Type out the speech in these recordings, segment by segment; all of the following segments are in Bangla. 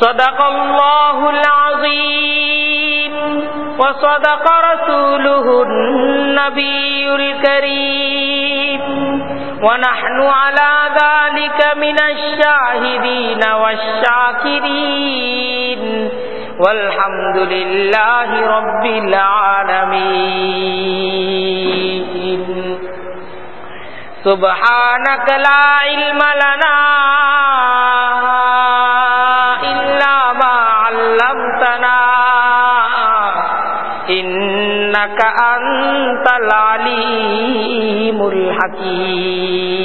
صدق الله العظيم وصدق رسوله النبي الكريم ونحن على ذلك من الشاهدين والشاكرين والحمد لله رب العالمين سبحانك لا علم لنا العليم الحكيم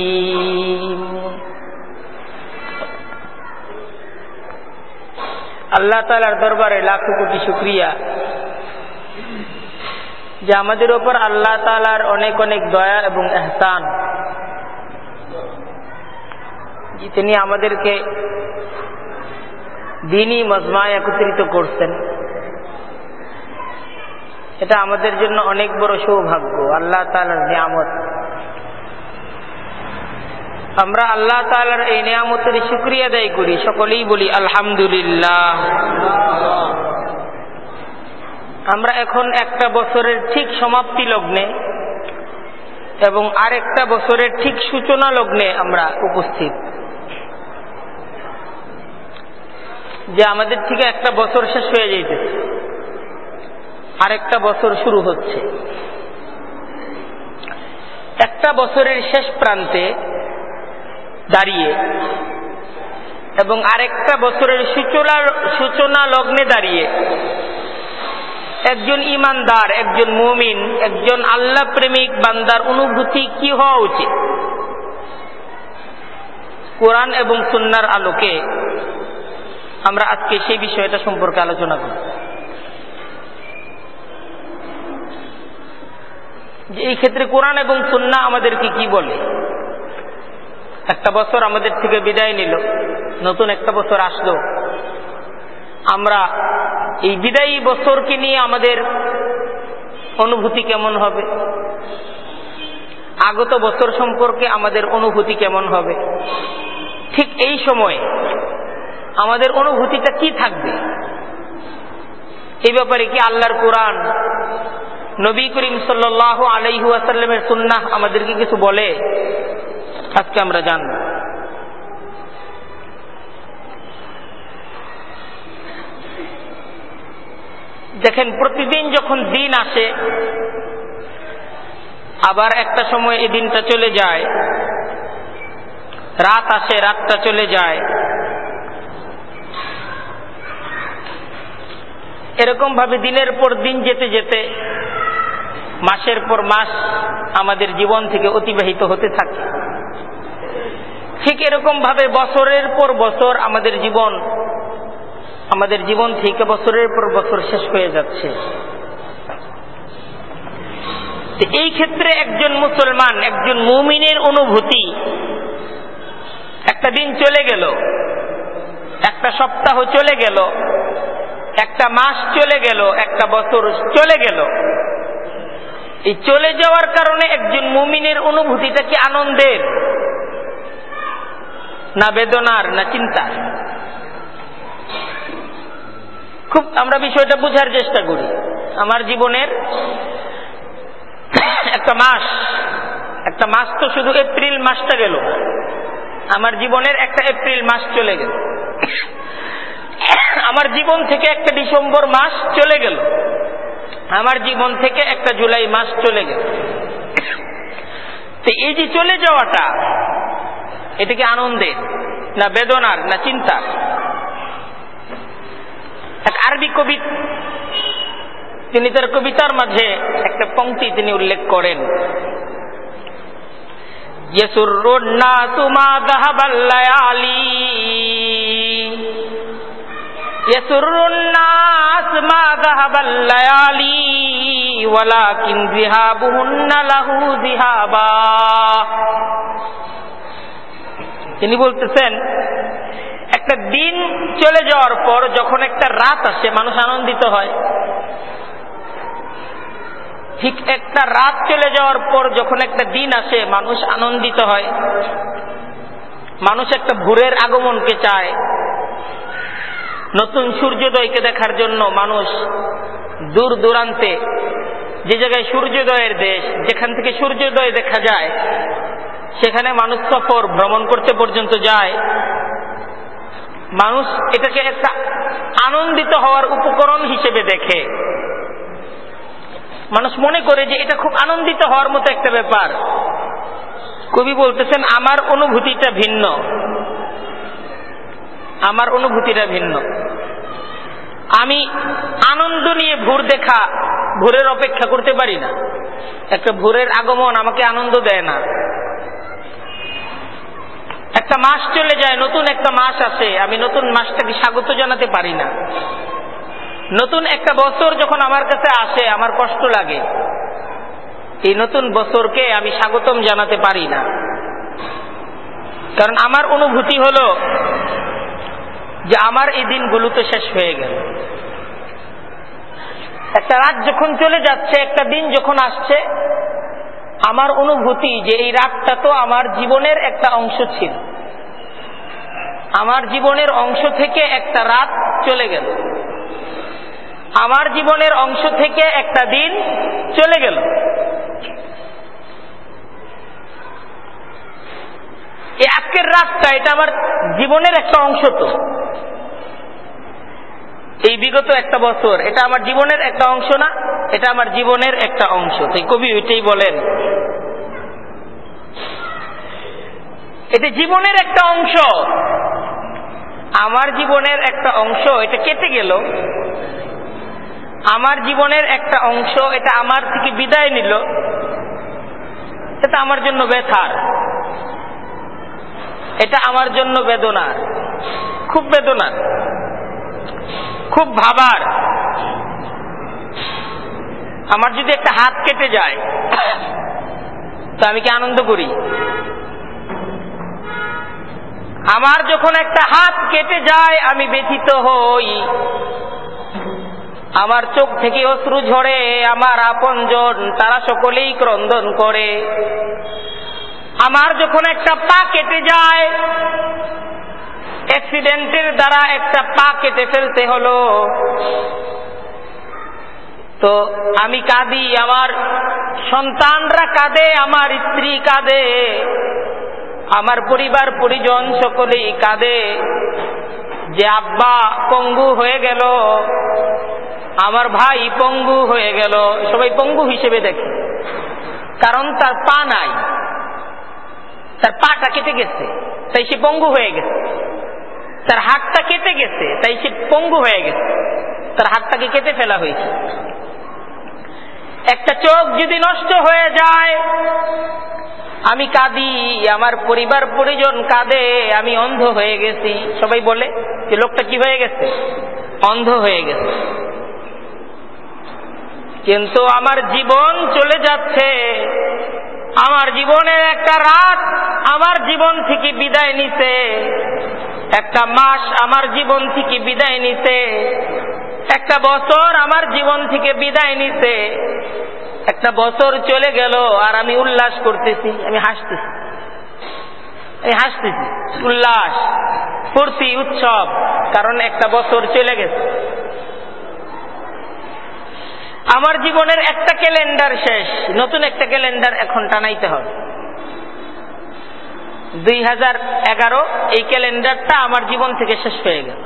আল্লাহ তালার দরবারে লাখো কোটি শুক্রিয়া যে আমাদের ওপর আল্লাহ তালার অনেক অনেক দয়া এবং এহসান তিনি আমাদেরকে দিনই মজমায় একত্রিত করছেন এটা আমাদের জন্য অনেক বড় সৌভাগ্য, আল্লাহ তালার নিয়ামত। আমরা আল্লাহ তালার এই নিয়ামতের শুক্রিয়া আদায় করি, সকলেই বলি আলহামদুলিল্লাহ। আমরা এখন একটা বছরের ঠিক সমাপ্তি লগ্নে এবং আরেকটা বছরের ঠিক সূচনা লগ্নে আমরা উপস্থিত। যে আমাদের থেকে একটা বছর শেষ হয়ে যাইতেছে। আরেকটা বছর শুরু হচ্ছে। একটা বছরের শেষ প্রান্তে দাঁড়িয়ে এবং আরেকটা বছরের সূচনা সূচনা লগ্নে দাঁড়িয়ে একজন ইমানদার, একজন মুমিন, একজন আল্লাহ প্রেমিক বান্দার অনুভূতি কি হওয়া উচিত? কোরআন এবং সুন্নার আলোকে আমরা আজকে সেই বিষয়টা সম্পর্কে আলোচনা করব। যে এই ক্ষেত্রে কোরআন এবং সুন্না আমাদেরকে কি বলে? একটা বছর আমাদের থেকে বিদায় নিল, নতুন একটা বছর আসলো। আমরা এই বিদায়ী বছরকে নিয়ে আমাদের অনুভূতি কেমন হবে? আগত বছর সম্পর্কে আমাদের অনুভূতি কেমন হবে? ঠিক এই সময়ে আমাদের অনুভূতিটা কি থাকবে? এই ব্যাপারে কি আল্লাহর কোরআন নবী করিম সাল্লাহ আলাইহু আসাল্লামের সুন্নাহ আমাদেরকে কিছু বলে, আজকে আমরা জানব। দেখেন, প্রতিদিন যখন দিন আসে, আবার একটা সময় এই দিনটা চলে যায়, রাত আসে, রাতটা চলে যায়। এরকম ভাবে দিনের পর দিন যেতে যেতে মাসের পর মাস আমাদের জীবন থেকে অতিবাহিত হতে থাকে। ঠিক এরকম ভাবে বছরের পর বছর আমাদের জীবন আমাদের জীবন থেকে বছরের পর বছর শেষ হয়ে যাচ্ছে। এই ক্ষেত্রে একজন মুসলমান, একজন মুমিনের অনুভূতি, একটা দিন চলে গেল, একটা সপ্তাহ চলে গেল, একটা মাস চলে গেল, একটা বছর চলে গেল। এই চলে যাওয়ার কারণে একজন মুমিনের অনুভূতিটা কি আনন্দের? না বেদনার, না চিন্তার? খুব আমরা বিষয়টা বুঝার চেষ্টা করি। আমার জীবনের একটা মাস একটা মাস তো শুধু এপ্রিল মাসটা গেল আমার জীবনের একটা এপ্রিল মাস চলে গেল। আমার জীবন থেকে একটা ডিসেম্বর মাস চলে গেল। আমার জীবন থেকে একটা জুলাই মাস চলে গেল। তো এই যে চলে যাওয়াটা, এটা কি আনন্দের না বেদনার, না চিন্তার? এক আরবি কবি, তিনি তার কবিতার মাঝে একটা পংক্তি তিনি উল্লেখ করেন। তিনি বলতেছেন, একটা দিন চলে যাওয়ার পর যখন একটা রাত আসে, মানুষ আনন্দিত হয়। ঠিক একটা রাত চলে যাওয়ার পর যখন একটা দিন আসে, মানুষ আনন্দিত হয়। মানুষ একটা ভোরের আগমনকে চায়। নতুন সূর্যোদয়কে দেখার জন্য মানুষ দূর দূরান্তে, যে জায়গায় সূর্যোদয়ের দেশ, যেখান থেকে সূর্যোদয় দেখা যায়, সেখানে মানুষ সফর, ভ্রমণ করতে পর্যন্ত যায়। মানুষ এটাকে একটা আনন্দিত হওয়ার উপকরণ হিসেবে দেখে। মানুষ মনে করে যে এটা খুব আনন্দিত হওয়ার মতো একটা ব্যাপার। কবি বলতেছেন, আমার অনুভূতিটা ভিন্ন। আমার অনুভূতিটা ভিন্ন। আমি আনন্দ নিয়ে ভোর দেখা ভোরের অপেক্ষা করতে পারি না। একটা ভোরের আগমন আমাকে আনন্দ দেয় না। একটা মাস চলে যায়, নতুন একটা মাস আসে, আমি নতুন মাসটাকে স্বাগত জানাতে পারি না। নতুন একটা বছর যখন আমার কাছে আসে, আমার কষ্ট লাগে। এই নতুন বছরকে আমি স্বাগতম জানাতে পারি না। কারণ আমার অনুভূতি হল যে আমার এই দিনগুলো তো শেষ হয়ে গেল। একটা রাত যখন চলে যাচ্ছে, একটা দিন যখন আসছে, আমার অনুভূতি যে এই রাতটা তো আমার জীবনের একটা অংশ ছিল। আমার জীবনের অংশ থেকে একটা রাত চলে গেল। আমার জীবনের অংশ থেকে একটা দিন চলে গেল। এই আজকের রাতটা এটা আমার জীবনের একটা অংশ তো। এই বিগত একটা বছর, এটা আমার জীবনের একটা অংশ না, এটা আমার জীবনের একটা অংশ। তাই কবি ওইটাই বলেন। এটা জীবনের একটা অংশ। আমার জীবনের একটা অংশ, এটা কেটে গেল। আমার জীবনের একটা অংশ, এটা আমার থেকে বিদায় নিল। এটা আমার জন্য ব্যথার। এটা আমার জন্য বেদনার। খুব বেদনার। খুব ভাবার। আমার যদি একটা হাত কেটে যায়, তো আমি কি আনন্দ করি? আমার যখন একটা হাত কেটে যায়, আমি ব্যথিত হই। আমার চোখ থেকে অশ্রু ঝরে, আমার আপনজন, তারা সকলেই ক্রন্দন করে। আমার যখন একটা পা কেটে যায় অ্যাক্সিডেন্টের দ্বারা একটা পা কেটে ফেলতে হলো। তো আমি কাঁদি, আমার সন্তানরা কাঁদে, আমার স্ত্রী কাঁদে, আমার পরিবার পরিজন সকলেই কাঁদে। যে আব্বা পঙ্গু হয়ে গেল, আমার ভাই পঙ্গু হয়ে গেল, সবাই পঙ্গু হিসেবে দেখে। কারণ তার পা নাই। তার পাটা কেটে গেছে, তাই সে পঙ্গু হয়ে গেছে। তার হাতটা কেটে গেছে, তাই সে পঙ্গু হয়ে গেছে। তার হাতটাকে কেটে ফেলা হয়েছে। একটা চোখ যদি নষ্ট হয়ে যায়, আমি কাঁদি, আমার পরিবার পরিজন কাঁদে, আমি অন্ধ হয়ে গেছি। সবাই বলে যে লোকটা কি হয়ে গেছে? অন্ধ হয়ে গেছে। কিন্তু আমার জীবন চলে যাচ্ছে। আমার জীবনের একটা রাত আমার জীবন থেকে বিদায় নিছে একটা মাস আমার জীবন থেকে বিদায় নিছে একটা বছর আমার জীবন থেকে বিদায় নিছে একটা বছর চলে গেল আর আমি উল্লাস করতেছি, আমি হাসতেছি। আমি হাসতেছি, উল্লাস, ফুর্তি, উৎসব, কারণ একটা বছর চলে গেছে। আমার জীবনের একটা ক্যালেন্ডার শেষ, নতুন একটা ক্যালেন্ডার এখন টানাইতে হবে। দুই হাজার এগারো, এই ক্যালেন্ডারটা আমার জীবন থেকে শেষ হয়ে গেল।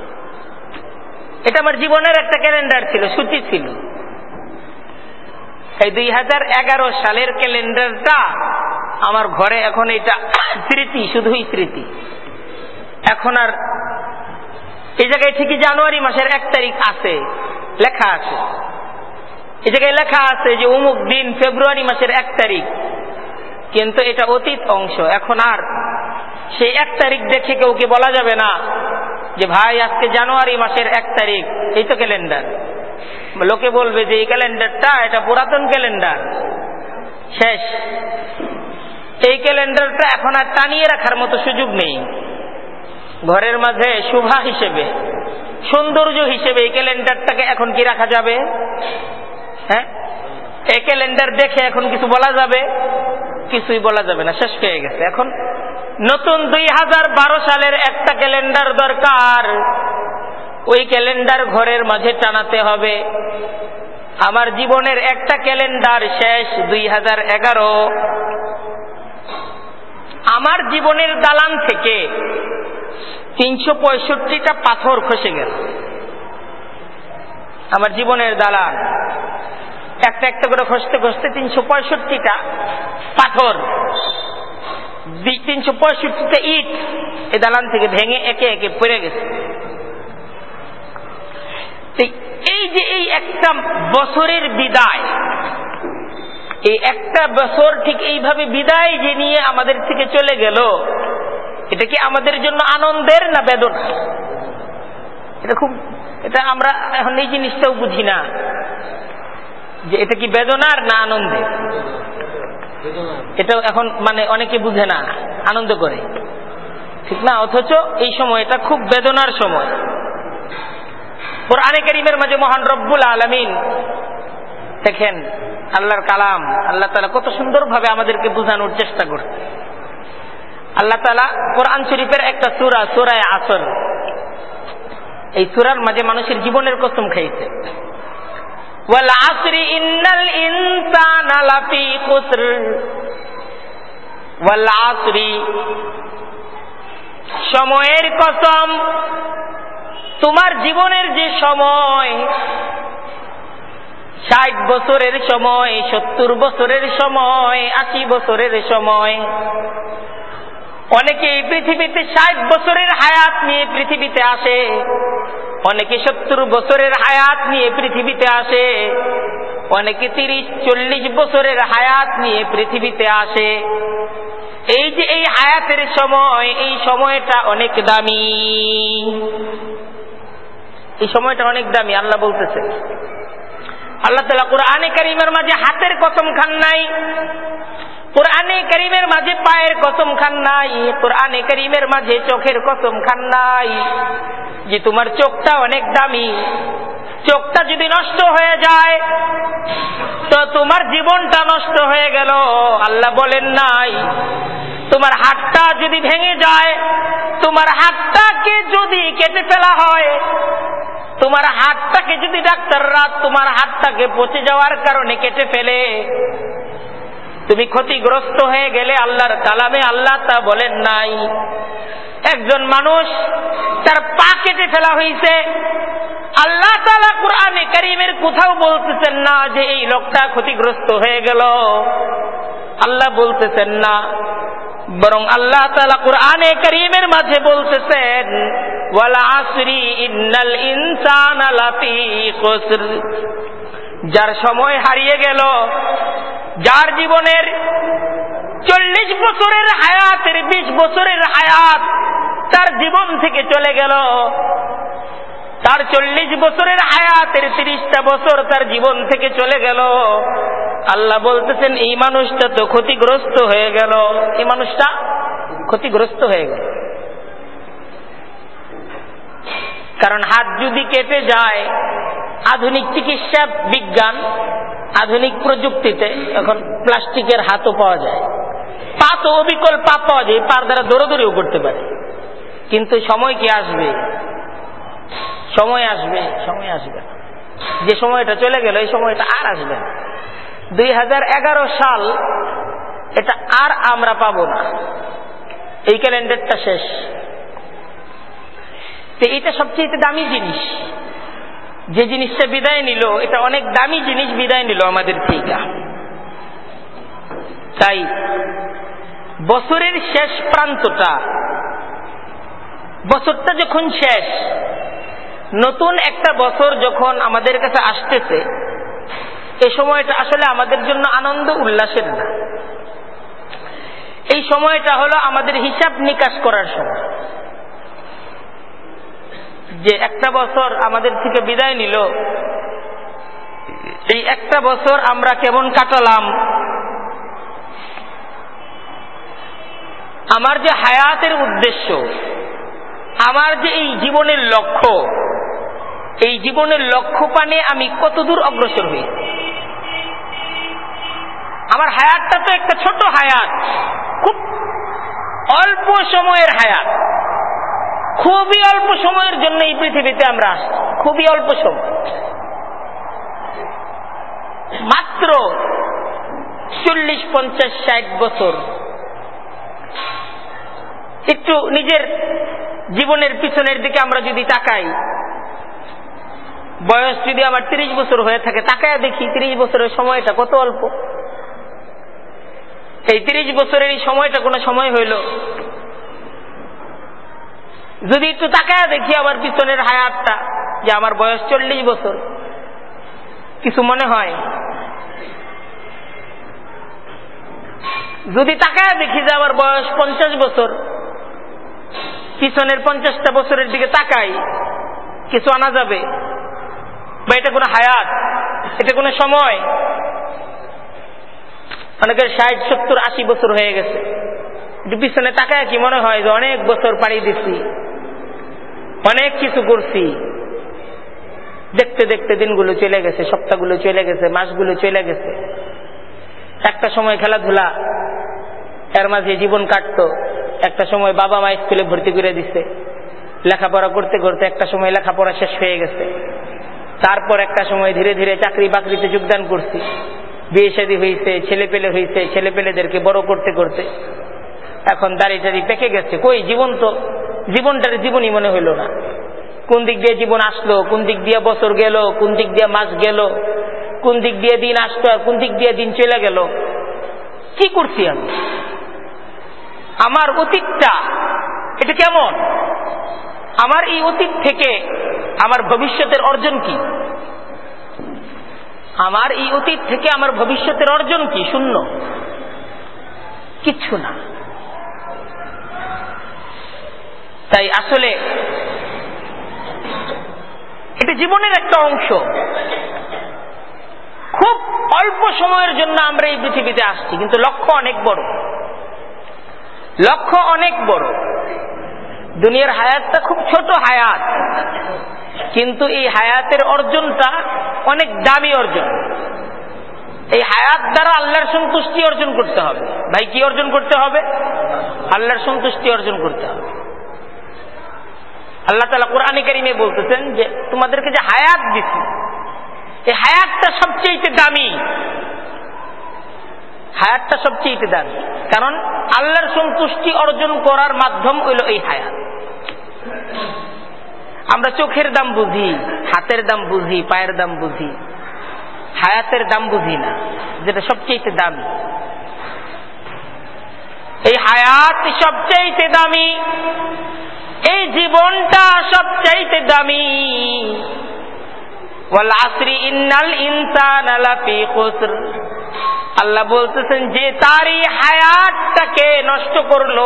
এটা আমার জীবনের একটা ক্যালেন্ডার ছিল, সূচি ছিল। এই দুই হাজার এগারো সালের ক্যালেন্ডারটা আমার ঘরে এখন এটা স্মৃতি, শুধুই স্মৃতি। এখন আর এই জায়গায় ঠিকই জানুয়ারি মাসের এক তারিখ আছে, লেখা আছে। এই জায়গায় লেখা আছে যে উমুক দিন ফেব্রুয়ারি মাসের এক তারিখ। কিন্তু এটা অতীত অংশ। এখন আর সেই এক তারিখ দেখে কেউকে বলা যাবে না যে ভাই, আজকে জানুয়ারি মাসের এক তারিখ। এই তো ক্যালেন্ডার। লোকে বলবে যে এই ক্যালেন্ডারটা, এটা পুরাতন ক্যালেন্ডার। শেষ। এই ক্যালেন্ডারটা এখন আর টানিয়ে রাখার মতো সুযোগ নেই। ঘরের মাঝে শুভা হিসেবে, সৌন্দর্য হিসেবে এই ক্যালেন্ডারটাকে এখন কি রাখা যাবে? হ্যাঁ? এই ক্যালেন্ডার দেখে এখন কিছু বলা যাবে? কিছুই বলা যাবে না, শেষ হয়ে গেছে। এখন নতুন দুই হাজার বারো সালের একটা ক্যালেন্ডার দরকার। ওই ক্যালেন্ডার ঘরের মাঝে টানাতে হবে। আমার জীবনের একটা ক্যালেন্ডার শেষ দুই হাজার এগারো। আমার জীবনের দালান থেকে তিনশো পঁয়ষট্টিটা পাথর খসে গেল। আমার জীবনের দালান। একটা একটা করে খসতে খসতে তিনশো পঁয়ষট্টিটা পাথর তিনশো পঁয়ষট্টিটা ইট এই দালান থেকে ভেঙে একে একে পড়ে গেছে। এই যে এই একটা বছরের বিদায়, এই একটা বছর ঠিক এইভাবে বিদায় যে নিয়ে আমাদের থেকে চলে গেল, এটা কি আমাদের জন্য আনন্দের না বেদনা এটা খুব, এটা আমরা এখন এই জিনিসটাও বুঝি না। যে এটা কি বেদনার না আনন্দের? এটা এখন মানে অনেকে বুঝে না, আনন্দ করে। ঠিক না? অথচ এই সময় এটা খুব বেদনার সময়। কোরআনে মাঝে মহান রব্বুল আলমিন দেখেন, আল্লাহর কালাম, আল্লাহ তালা কত সুন্দরভাবে আমাদেরকে বোঝানোর চেষ্টা করছে। আল্লাহ তালা কোরআন শরীফের একটা সুরা, সুরায় আসর, এই সুরার মাঝে মানুষের জীবনের কসম খাইছে। والعصر إن الإنسان لفي خسر والعصر সময়ের কসম তোমার জীবনের যে সময় ষাট বছরের সময় সত্তর বছরের সময় আশি বছরের সময় অনেকে এই পৃথিবীতে ষাট বছরের হায়াত নিয়ে পৃথিবীতে আসে। অনেকে সত্তর বছরের হায়াত নিয়ে পৃথিবীতে আসে। অনেকে তিরিশ, চল্লিশ বছরের হায়াত নিয়ে পৃথিবীতে আসে। এই যে এই হায়াতের সময়, এই সময়টা অনেক দামি। এই সময়টা অনেক দামি, আল্লাহ বলতেছে। আল্লাহ তালা কোরআনে করিমের মাঝে হাতের কসম খান নাই। কোরআনে করিমের মাঝে পায়ের কসম খান নাই, কোরআনে করিমের মাঝে চোখের কসম খান নাই। যে তোমার চোখটা অনেক দামি, চোখটা যদি নষ্ট হয়ে যায়, তো তোমার জীবনটা নষ্ট হয়ে গেল। আল্লাহ বলেন নাই, তোমার হাতটা যদি ভেঙে যায়, তোমার হাতটাকে যদি কেটে ফেলা হয়, তোমার হাতটাকে যদি ডাক্তাররা তোমার হাতটাকে পচে যাওয়ার কারণে কেটে ফেলে তুমি ক্ষতিগ্রস্ত হয়ে গেলে আল্লাহর কালামে আল্লাহ তা বলেন নাই। একজন মানুষ তার পা কেটে ফেলা হয়েছে আল্লাহ তালা কোরআনে করিমের কোথাও বলতেছেন না যে এই লোকটা ক্ষতিগ্রস্ত হয়ে গেল। আল্লাহ বলতেছেন না। বরং আল্লাহ তালা কোরআনে করিমের মাঝে বলতেছেন যার সময় হারিয়ে গেল যার জীবনের চল্লিশ বছরের হায়াতের বিশ বছরের হায়াত তার জীবন থেকে চলে গেল। তার চল্লিশ বছরের হায়াতের তিরিশটা বছর তার জীবন থেকে চলে গেল। আল্লাহ বলতেছেন, এই মানুষটা তো ক্ষতিগ্রস্ত হয়ে গেল। এই মানুষটা? ক্ষতিগ্রস্ত হয়ে গেল। কারণ হাত যদি কেটে যায়, আধুনিক চিকিৎসা বিজ্ঞান আধুনিক প্রযুক্তিতে এখন প্লাস্টিকের হাতও পাওয়া যায়। পা তো অবিকল পা পাওয়া যায় পার দ্বারা দৌড়াদৌড়িও করতে পারে। কিন্তু সময় কি আসবে? সময় আসবে সময় আসবে যে সময়টা চলে গেল, এই সময়টা আর আসবে না। দুই হাজার এগারো সাল, এটা আর আমরা পাবো না। এই ক্যালেন্ডারটা শেষ। তো এটা সবচেয়ে দামি জিনিস। যে জিনিসটা বিদায় নিল, এটা অনেক দামি জিনিস বিদায় নিল আমাদের থেকে তাই বছরের শেষ প্রান্তটা, বছরটা যখন শেষ, নতুন একটা বছর যখন আমাদের কাছে আসতেছে এই সময়টা আসলে আমাদের জন্য আনন্দ উল্লাসের না। এই সময়টা হলো আমাদের হিসাব নিকাশ করার সময়। যে একটা বছর আমাদের থেকে বিদায় নিল, এই একটা বছর আমরা কেমন কাটালাম? আমার যে হায়াতের উদ্দেশ্য, আমার যে এই জীবনের লক্ষ্য, এই জীবনের লক্ষ্য পানে আমি কতদূর অগ্রসর হই? আমার হায়াতটা তো একটা ছোট হায়াত, খুব অল্প সময়ের হায়াত। খুবই অল্প সময়ের জন্য এই পৃথিবীতে আমরা আসছি। খুবই অল্প সময়। মাত্র চল্লিশ, পঞ্চাশ, ষাট বছর। একটু নিজের জীবনের পিছনের দিকে আমরা যদি তাকাই, বয়স যদি আমার তিরিশ বছর হয়ে থাকে, তাকায় দেখি তিরিশ বছরের সময়টা কত অল্প। এই তিরিশ বছরের এই সময়টা কোনো সময় হইল যদি একটু তাকায় দেখি আমার পিছনের হায়াতটা, যে আমার বয়স চল্লিশ বছর, কিছু মনে হয়? যদি তাকায় দেখি যে আমার বয়স পঞ্চাশ বছর, পিছনের পঞ্চাশটা বছরের দিকে তাকাই, কিছু আনা যাবে? বা এটা কোনো হায়াত? এটা কোনো সময়? অনেকের ষাট, সত্তর, আশি বছর হয়ে গেছে। পিছনে তাকায় কি মনে হয় যে অনেক বছর পাড়ি দিছি অনেক কিছু করছি। দেখতে দেখতে দিনগুলো চলে গেছে, সপ্তাহগুলো চলে গেছে, মাসগুলো চলে গেছে। একটা সময় খেলাধুলা, এর মাঝে জীবন কাটত। একটা সময় বাবা মা স্কুলে ভর্তি করে দিছে। লেখাপড়া করতে করতে একটা সময় লেখাপড়া শেষ হয়ে গেছে। তারপর একটা সময় ধীরে ধীরে চাকরি বাকরিতে যোগদান করছি। বিয়ে শাদী হয়েছে ছেলে পেলে হয়েছে ছেলে পেলেদেরকে বড় করতে করতে। এখন দাড়ি টাড়ি পেকে গেছে। কই, জীবন তো? জীবনটার জীবনই মনে হইল না। কোন দিক দিয়ে জীবন আসলো, কোন দিক দিয়ে বছর গেল, কোন দিক দিয়ে মাস গেল, কোন দিক দিয়ে দিন আসতো আর কোন দিক দিয়ে দিন চলে গেল, কি করছি আমি? আমার অতীতটা, এটা কেমন? আমার এই অতীত থেকে আমার ভবিষ্যতের অর্জন কি? আমার এই অতীত থেকে আমার ভবিষ্যতের অর্জন কি? শূন্য। কিচ্ছু না। তাই আসলে এটা জীবনের একটা অংশ। খুব অল্প সময়ের জন্য আমরা এই পৃথিবীতে আসছি, কিন্তু লক্ষ্য অনেক বড়। লক্ষ্য অনেক বড়। দুনিয়ার হায়াতটা খুব ছোট হায়াত, কিন্তু এই হায়াতের অর্জনটা অনেক দামি অর্জন। এই হায়াত দ্বারা আল্লাহর সন্তুষ্টি অর্জন করতে হবে। ভাই, কি অর্জন করতে হবে? আল্লাহর সন্তুষ্টি অর্জন করতে হবে। আল্লাহ তালা কোরআন কারিমে বলতেছেন যে, তোমাদেরকে যে হায়াত দিচ্ছি এই হায়াতটা সবচেয়ে দামি। হায়াতটা সবচেয়ে দামি। কারণ আল্লাহর সন্তুষ্টি অর্জন করার মাধ্যম হইল এই হায়াত। আমরা চোখের দাম বুঝি, হাতের দাম বুঝি, পায়ের দাম বুঝি। হায়াতের দাম বুঝি না, যেটা সবচেয়ে দামি। এই হায়াত সবচেয়ে দামি। এই জীবনটা সবচাইতে দামি। আল্লাহ বলতেছেন, যে তার হায়াতটাকে নষ্ট করল,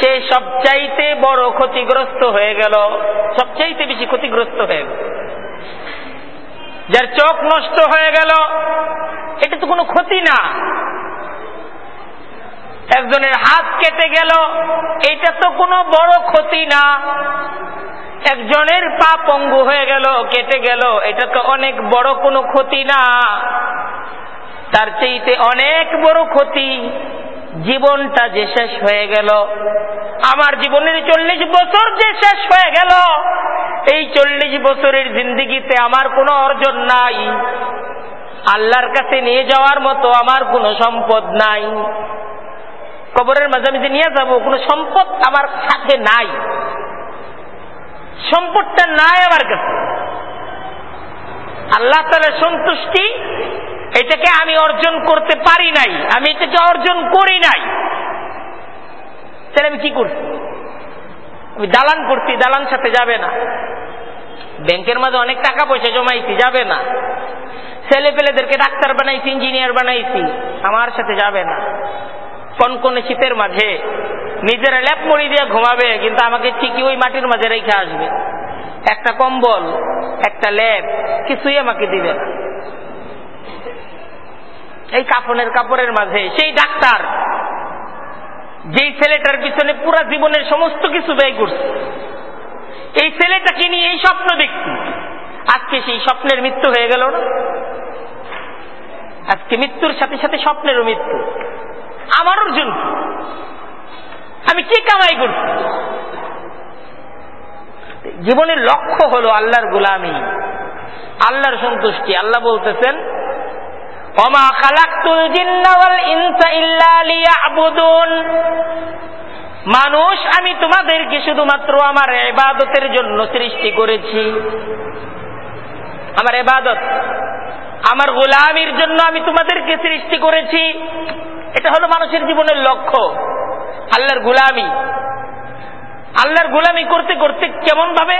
সে সবচাইতে বড় ক্ষতিগ্রস্ত হয়ে গেল, সবচাইতে বেশি ক্ষতিগ্রস্ত হয়ে গেল। যার চোখ নষ্ট হয়ে গেল, এটা তো কোনো ক্ষতি না। একজনের হাত কেটে গেল এটা তো কোনো বড় ক্ষতি না। একজনের পা পঙ্গু হয়ে গেল, কেটে গেল, এটা তো অনেক বড় কোনো ক্ষতি না। তার চেয়েতে অনেক বড় ক্ষতি, জীবনটা যে শেষ হয়ে গেল। আমার জীবনের চল্লিশ বছর যে শেষ হয়ে গেল, এই চল্লিশ বছরের জিন্দিগিতে আমার কোনো অর্জন নাই। আল্লাহর কাছে নিয়ে যাওয়ার মতো আমার কোনো সম্পদ নাই। কবরের মাঝামাঝি নিয়ে যাব, কোনো সম্পদ আমার সাথে নাই। সম্পদটা নাই আমার কাছে। আল্লাহ তালা সন্তুষ্টি, এটাকে আমি অর্জন করতে পারি নাই। আমি এটাকে অর্জন করি নাই। তাহলে আমি কি করছি? আমি দালান করছি, দালান সাথে যাবে না। ব্যাংকের মাঝে অনেক টাকা পয়সা জমাইছি, যাবে না। ছেলে পেলেদেরকে ডাক্তার বানাইছি, ইঞ্জিনিয়ার বানাইছি, আমার সাথে যাবে না। কনকনে শীতের মাঝে। নিজেরা ল্যাপ মুড়ি দিয়ে ঘুমাবে, কিন্তু আমাকে ঠিকই ওই মাটির মাঝে রেখে আসবে। একটা কম্বল, একটা ল্যাপ কিছুই আমাকে দিবে না। এই কাপড়ের কাপড়ের মাঝে, সেই ডাক্তার, যেই ছেলেটার পিছনে পুরা জীবনের সমস্ত কিছু ব্যয় করছে। এই ছেলেটাকে নিয়ে এই স্বপ্ন দেখছি। আজকে সেই স্বপ্নের মৃত্যু হয়ে গেল না? আজকে মৃত্যুর সাথে সাথে স্বপ্নেরও মৃত্যু। আমার অর্জন। আমি কি কামাই করছি জীবনের লক্ষ্য হলো আল্লাহর গোলামি, আল্লাহর সন্তুষ্টি। আল্লাহ বলতেছেন মানুষ, আমি তোমাদেরকে শুধুমাত্র আমার এবাদতের জন্য সৃষ্টি করেছি। আমার এবাদত আমার গোলামির জন্য আমি তোমাদেরকে সৃষ্টি করেছি। এটা হলো মানুষের জীবনের লক্ষ্য। আল্লাহর গুলামি। আল্লাহর গুলামি করতে করতে কেমন ভাবে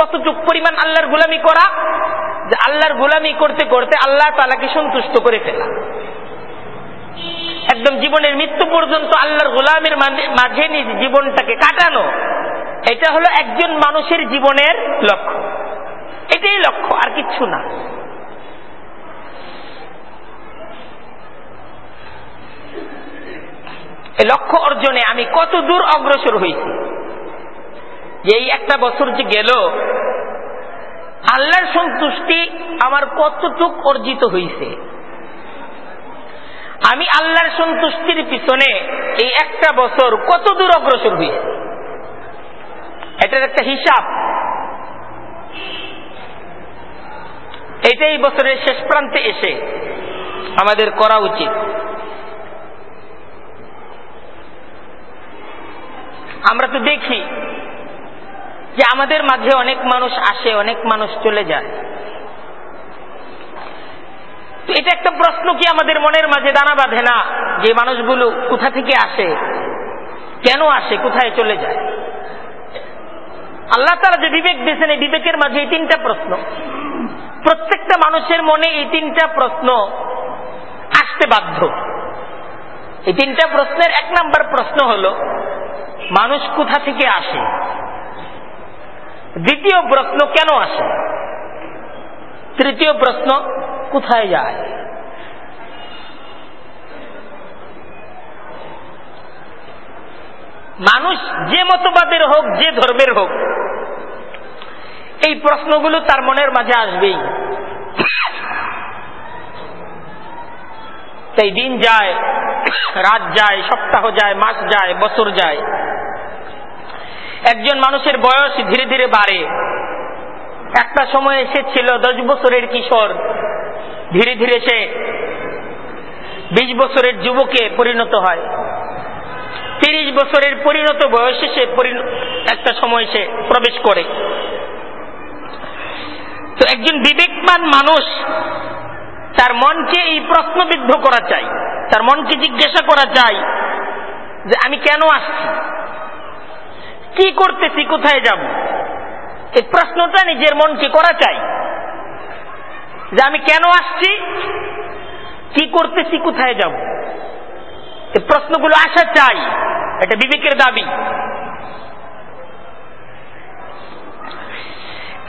কতটুক পরিমাণ আল্লাহর গুলামি করা, যে আল্লাহর গুলামি করতে করতে আল্লাহ তালাকে সন্তুষ্ট করে ফেলা। একদম জীবনের মৃত্যু পর্যন্ত আল্লাহর গোলামের মাঝে নিজ জীবনটাকে কাটানো। এটা হলো একজন মানুষের জীবনের লক্ষ্য। এটাই লক্ষ্য, আর কিচ্ছু না। লক্ষ্য অর্জনে আমি কত দূর অগ্রসর হয়েছি। এই একটা বছর যে গেল, আল্লাহর সন্তুষ্টি আমার কতটুক অর্জিত হয়েছে আমি আল্লাহর সন্তুষ্টির পিছনে এই একটা বছর কত দূর অগ্রসর হয়েছে এটার একটা হিসাব। এটাই বছরের শেষ প্রান্তে এসে আমাদের করা উচিত। আমরা তো দেখি যে আমাদের মাঝে অনেক মানুষ আসে, অনেক মানুষ চলে যায়। তো এটা একটা প্রশ্ন কি আমাদের মনের মাঝে দানা বাঁধে না যে মানুষগুলো কোথা থেকে আসে, কেন আসে, কোথায় চলে যায়? আল্লাহ তারা যে বিবেক দিয়েছেন, এই বিবেকের মাঝে এই তিনটা প্রশ্ন। প্রত্যেকটা মানুষের মনে এই তিনটা প্রশ্ন আসতে বাধ্য। এই তিনটা প্রশ্নের এক নাম্বার প্রশ্ন হল মানুষ কোথা থেকে আসে? দ্বিতীয় প্রশ্ন, কেন আসে? তৃতীয় প্রশ্ন, কোথায় যায়? মানুষ যে মতবাদের হোক, যে ধর্মের হোক, এই প্রশ্নগুলো তার মনের মাঝে আসবেই। তাই দিন যায়, রাত যায়, সপ্তাহ যায়, মাস যায়, বছর যায়। একজন মানুষের বয়স ধীরে ধীরে বাড়ে। একটা সময় সে ছিল দশ বছরের কিশোর। ধীরে ধীরে সে বিশ বছরের যুবকে পরিণত হয়। তিরিশ বছরের পরিণত বয়সে সে একটা সময় সে প্রবেশ করে। তো একজন বিবেকমান মানুষ তার মনকে এই প্রশ্নবিদ্ধ করা চাই, তার মনকে জিজ্ঞাসা করা চাই যে, আমি কেন আসছি? কি করতেছি, কোথায় যাব? এই প্রশ্নটা নিজের মনকে করা চাই? যে আমি কেন আসছি? কি করতেছি, কোথায় যাব? এই প্রশ্নগুলো আসা চাই। এটা বিবেকের দাবি।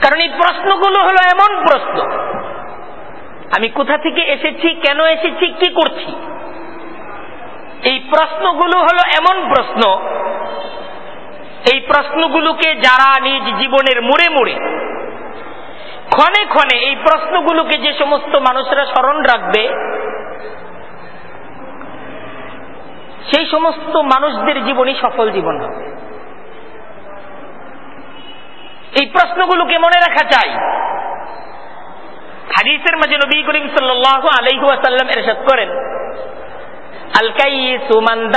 কারণ এই প্রশ্নগুলো হলো এমন প্রশ্ন। আমি কোথা থেকে এসেছি, কেন এসেছি, কি করছি? এই প্রশ্নগুলো হলো এমন প্রশ্ন এই প্রশ্নগুলোকে যারা নিজ জীবনের মোড়ে মোড়ে, ক্ষণে ক্ষণে এই প্রশ্নগুলোকে যে সমস্ত মানুষরা স্মরণ রাখবে, সেই সমস্ত মানুষদের জীবনই সফল জীবন হবে। এই প্রশ্নগুলোকে মনে রাখা চাই। হাদিসের মাঝে নবী করিম সাল্লাহ আলাইহু আসাল্লাম এরশাদ করেন মান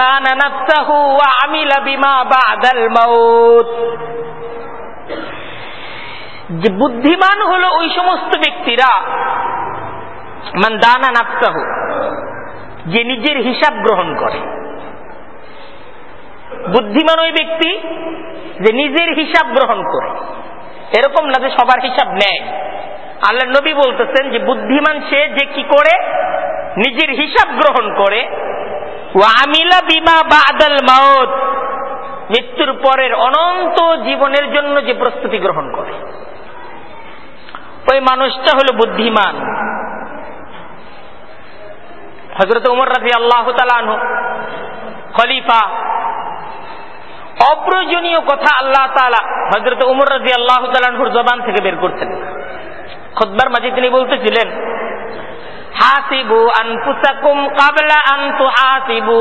বুদ্ধিমান হলো ওই সমস্ত ব্যক্তিরা, মান দানা যে নিজের হিসাব গ্রহণ করে। বুদ্ধিমান ওই ব্যক্তি যে নিজের হিসাব গ্রহণ করে। এরকম না যে সবার হিসাব নেয়। আল্লাহ নবী বলতেছেন যে বুদ্ধিমান সে যে কি করে? নিজের হিসাব গ্রহণ করে। আমিলা বিমা বা আদাল মাওত মৃত্যুর পরের অনন্ত জীবনের জন্য যে প্রস্তুতি গ্রহণ করে। ওই মানুষটা হলো বুদ্ধিমান। হজরত উমর রাজি আল্লাহ তালানহ খলিফা। অপ্রয়োজনীয় কথা আল্লাহ তালা হজরত উমর রাজি আল্লাহ তালানহুর জবান থেকে বের করতেন। খোদ্বার মাঝে তিনি বলতেছিলেন হাসিবু আনফুসাকুম কাবলা আনতু হাসিবু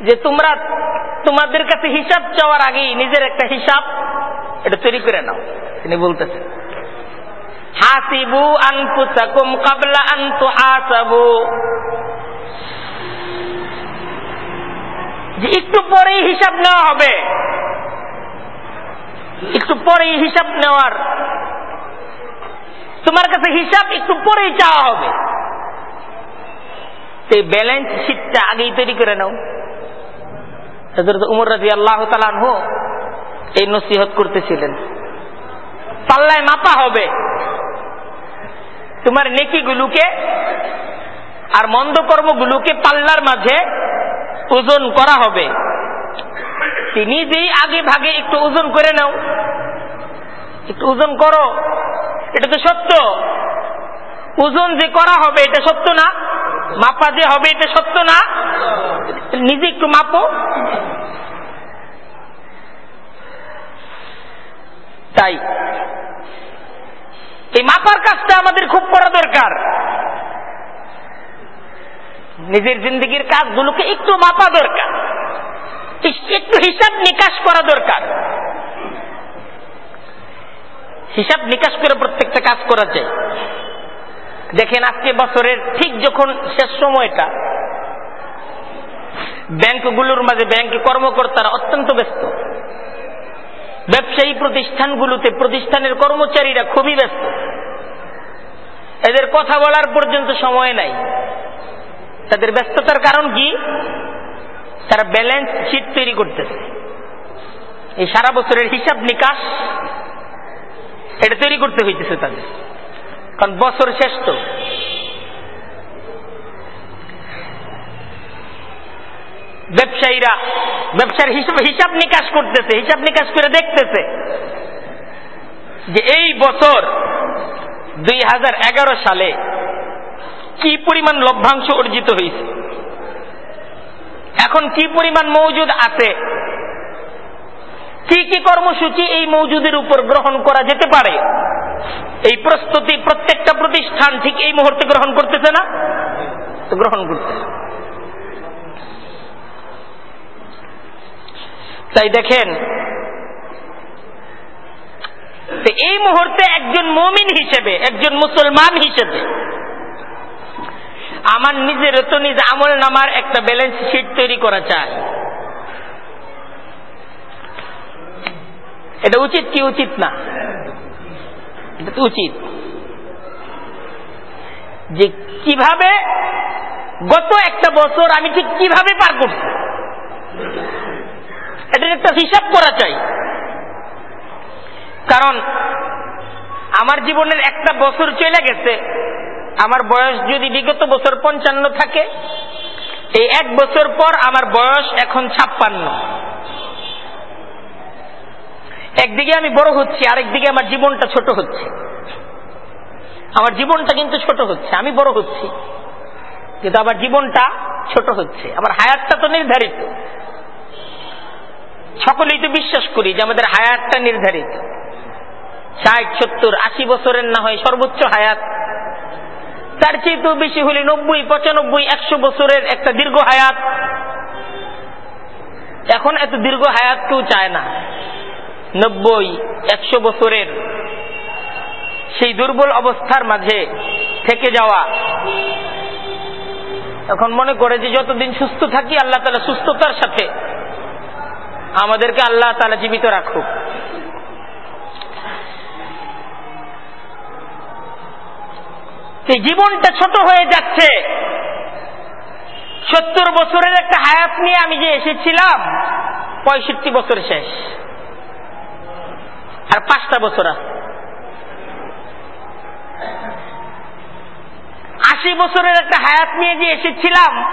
যে তোমরা তোমাদের কাছে হিসাব চাওয়ার আগেই নিজের একটা হিসাব এটা তৈরি করে নাও, তিনি বলতেছেন। হাসিবু আনফুসাকুম কাবলা আনতু হাসাবু যে একটু পরেই হিসাব নেওয়া হবে। একটু পরেই হিসাব নেওয়ার তোমার কাছে হিসাব একটু পরেই চাওয়া হবে। সেই ব্যালেন্স শিটটা আগেই তৈরি করে নাও। উমর রাজি আল্লাহ তালানহ এই নসিহত করতেছিলেন। পাল্লায় মাপা হবে। তোমার নেকিগুলোকে আর মন্দ কর্মগুলোকে পাল্লার মাঝে ওজন করা হবে। তিনি যেই আগে ভাগে একটু ওজন করে নাও। একটু ওজন করো। এটা তো সত্য। ওজন যে করা হবে এটা সত্য না? মাপা যে হবে এটা সত্য না? নিজে একটু মাপো। তাই। এই মাপার কাজটা আমাদের খুব করা দরকার। নিজের জিন্দগির কাজগুলোকে একটু মাপা দরকার। একটু হিসাব নিকাশ করা দরকার। হিসাব নিকাশ করে প্রত্যেকটা কাজ করা যায়। দেখেন আজকে বছরের ঠিক যখন শেষ সময়টা, ব্যাংকগুলোর মাঝে ব্যাংকে কর্মকর্তারা অত্যন্ত ব্যস্ত। ব্যবসায়ী প্রতিষ্ঠানগুলোতে প্রতিষ্ঠানের কর্মচারীরা খুবই ব্যস্ত। এদের কথা বলার পর্যন্ত সময় নাই। তাদের ব্যস্ততার কারণ কি? তারা ব্যালেন্স শিট তৈরি করতেছে। এই সারা বছরের হিসাব নিকাশ এটা তৈরি করতে হইতেছে তাদের। কারণ বছর শেষ তো। ব্যবসায়ীরা, ব্যবসার হিসাব হিসাব নিকাশ করতেছে, হিসাব নিকাশ করে দেখতেছে যে এই বছর দুই হাজার এগারো সালে কি পরিমাণ লভ্যাংশ অর্জিত হয়েছে এখন কি পরিমাণ মৌজুদ আছে কি কি কর্মসূচি এই মৌজুদের উপর গ্রহণ করা যেতে পারে? এই প্রস্তুতি প্রত্যেকটা প্রতিষ্ঠান ঠিক এই মুহূর্তে গ্রহণ করতেছে না? গ্রহণ করতেছে তাই দেখেন এই মুহূর্তে একজন মমিন হিসেবে, একজন মুসলমান হিসেবে, আমার নিজের তো নিজ আমল নামার একটা ব্যালেন্স শিট তৈরি করা চাই। এটা উচিত কি উচিত না? এটা উচিত। যে কীভাবে গত একটা বছর আমি ঠিক কীভাবে পার করছি? এটার একটা হিসাব করা চাই। কারণ আমার জীবনের একটা বছর চলে গেছে, আমার বয়স যদি বিগত বছর পঞ্চান্ন থাকে, এই এক বছর পর আমার বয়স এখন ছাপ্পান্ন। একদিকে আমি বড় হচ্ছি, আরেকদিকে আমার জীবনটা ছোট হচ্ছে। আমার জীবনটা কিন্তু ছোট হচ্ছে, আমি বড় হচ্ছি। কিন্তু আমার জীবনটা ছোট হচ্ছে, আমার হায়াতটা তো নির্ধারিত। সকলেই তো বিশ্বাস করি যে আমাদের হায়াতটা নির্ধারিত। ষাট, সত্তর, আশি বছরের না হয় সর্বোচ্চ হায়াত। তার চেয়ে তো বেশি হলে নব্বই, পঁচানব্বই, একশো বছরের একটা দীর্ঘ হায়াত। এখন এত দীর্ঘ হায়াত কেউ চায় না। নব্বই, একশো বছরের সেই দুর্বল অবস্থার মাঝে থেকে যাওয়া। এখন মনে করে যে যতদিন সুস্থ থাকি, আল্লাহ তালা সুস্থতার সাথে আমাদেরকে আল্লাহ তালা জীবিত রাখুক। এই জীবনটা ছোট হয়ে যাচ্ছে। সত্তর বছরের একটা হায়াত নিয়ে আমি যে এসেছিলাম, পঁয়ষট্টি বছর শেষ। আর পাঁচটা বছর আছে। আশি বছরের একটা হায়াত নিয়ে যে এসেছিলাম,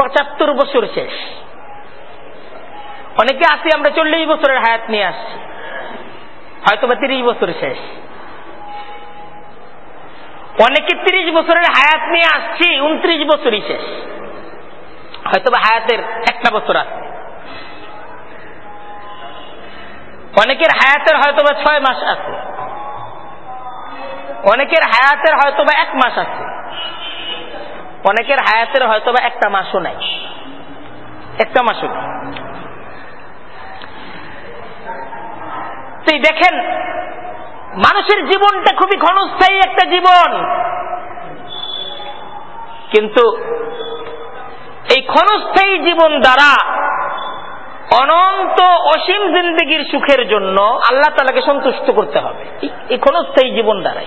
পঁচাত্তর বছর শেষ। অনেকে আছি, আমরা চল্লিশ বছরের হায়াত নিয়ে আসছি। হয়তো বা তিরিশ বছর শেষ। অনেকে তিরিশ বছরের হায়াত নিয়ে আসছি, উনত্রিশ বছরই শেষ। হয়তো বা হায়াতের একটা বছর আছে। অনেকের হায়াতের হয়তো বা ছয় মাস আছে। অনেকের হায়াতের হয়তো বা এক মাস আছে। অনেকের হায়াতের হয়তো বা একটা মাসও নাই। একটা মাসও নেই। তুই দেখেন, মানুষের জীবনটা খুবই ক্ষণস্থায়ী একটা জীবন। কিন্তু এই ক্ষণস্থায়ী জীবন দ্বারা অনন্ত অসীম জিন্দগির সুখের জন্য আল্লাহ তালাকে সন্তুষ্ট করতে হবে। এই ক্ষণস্থায়ী জীবন দ্বারাই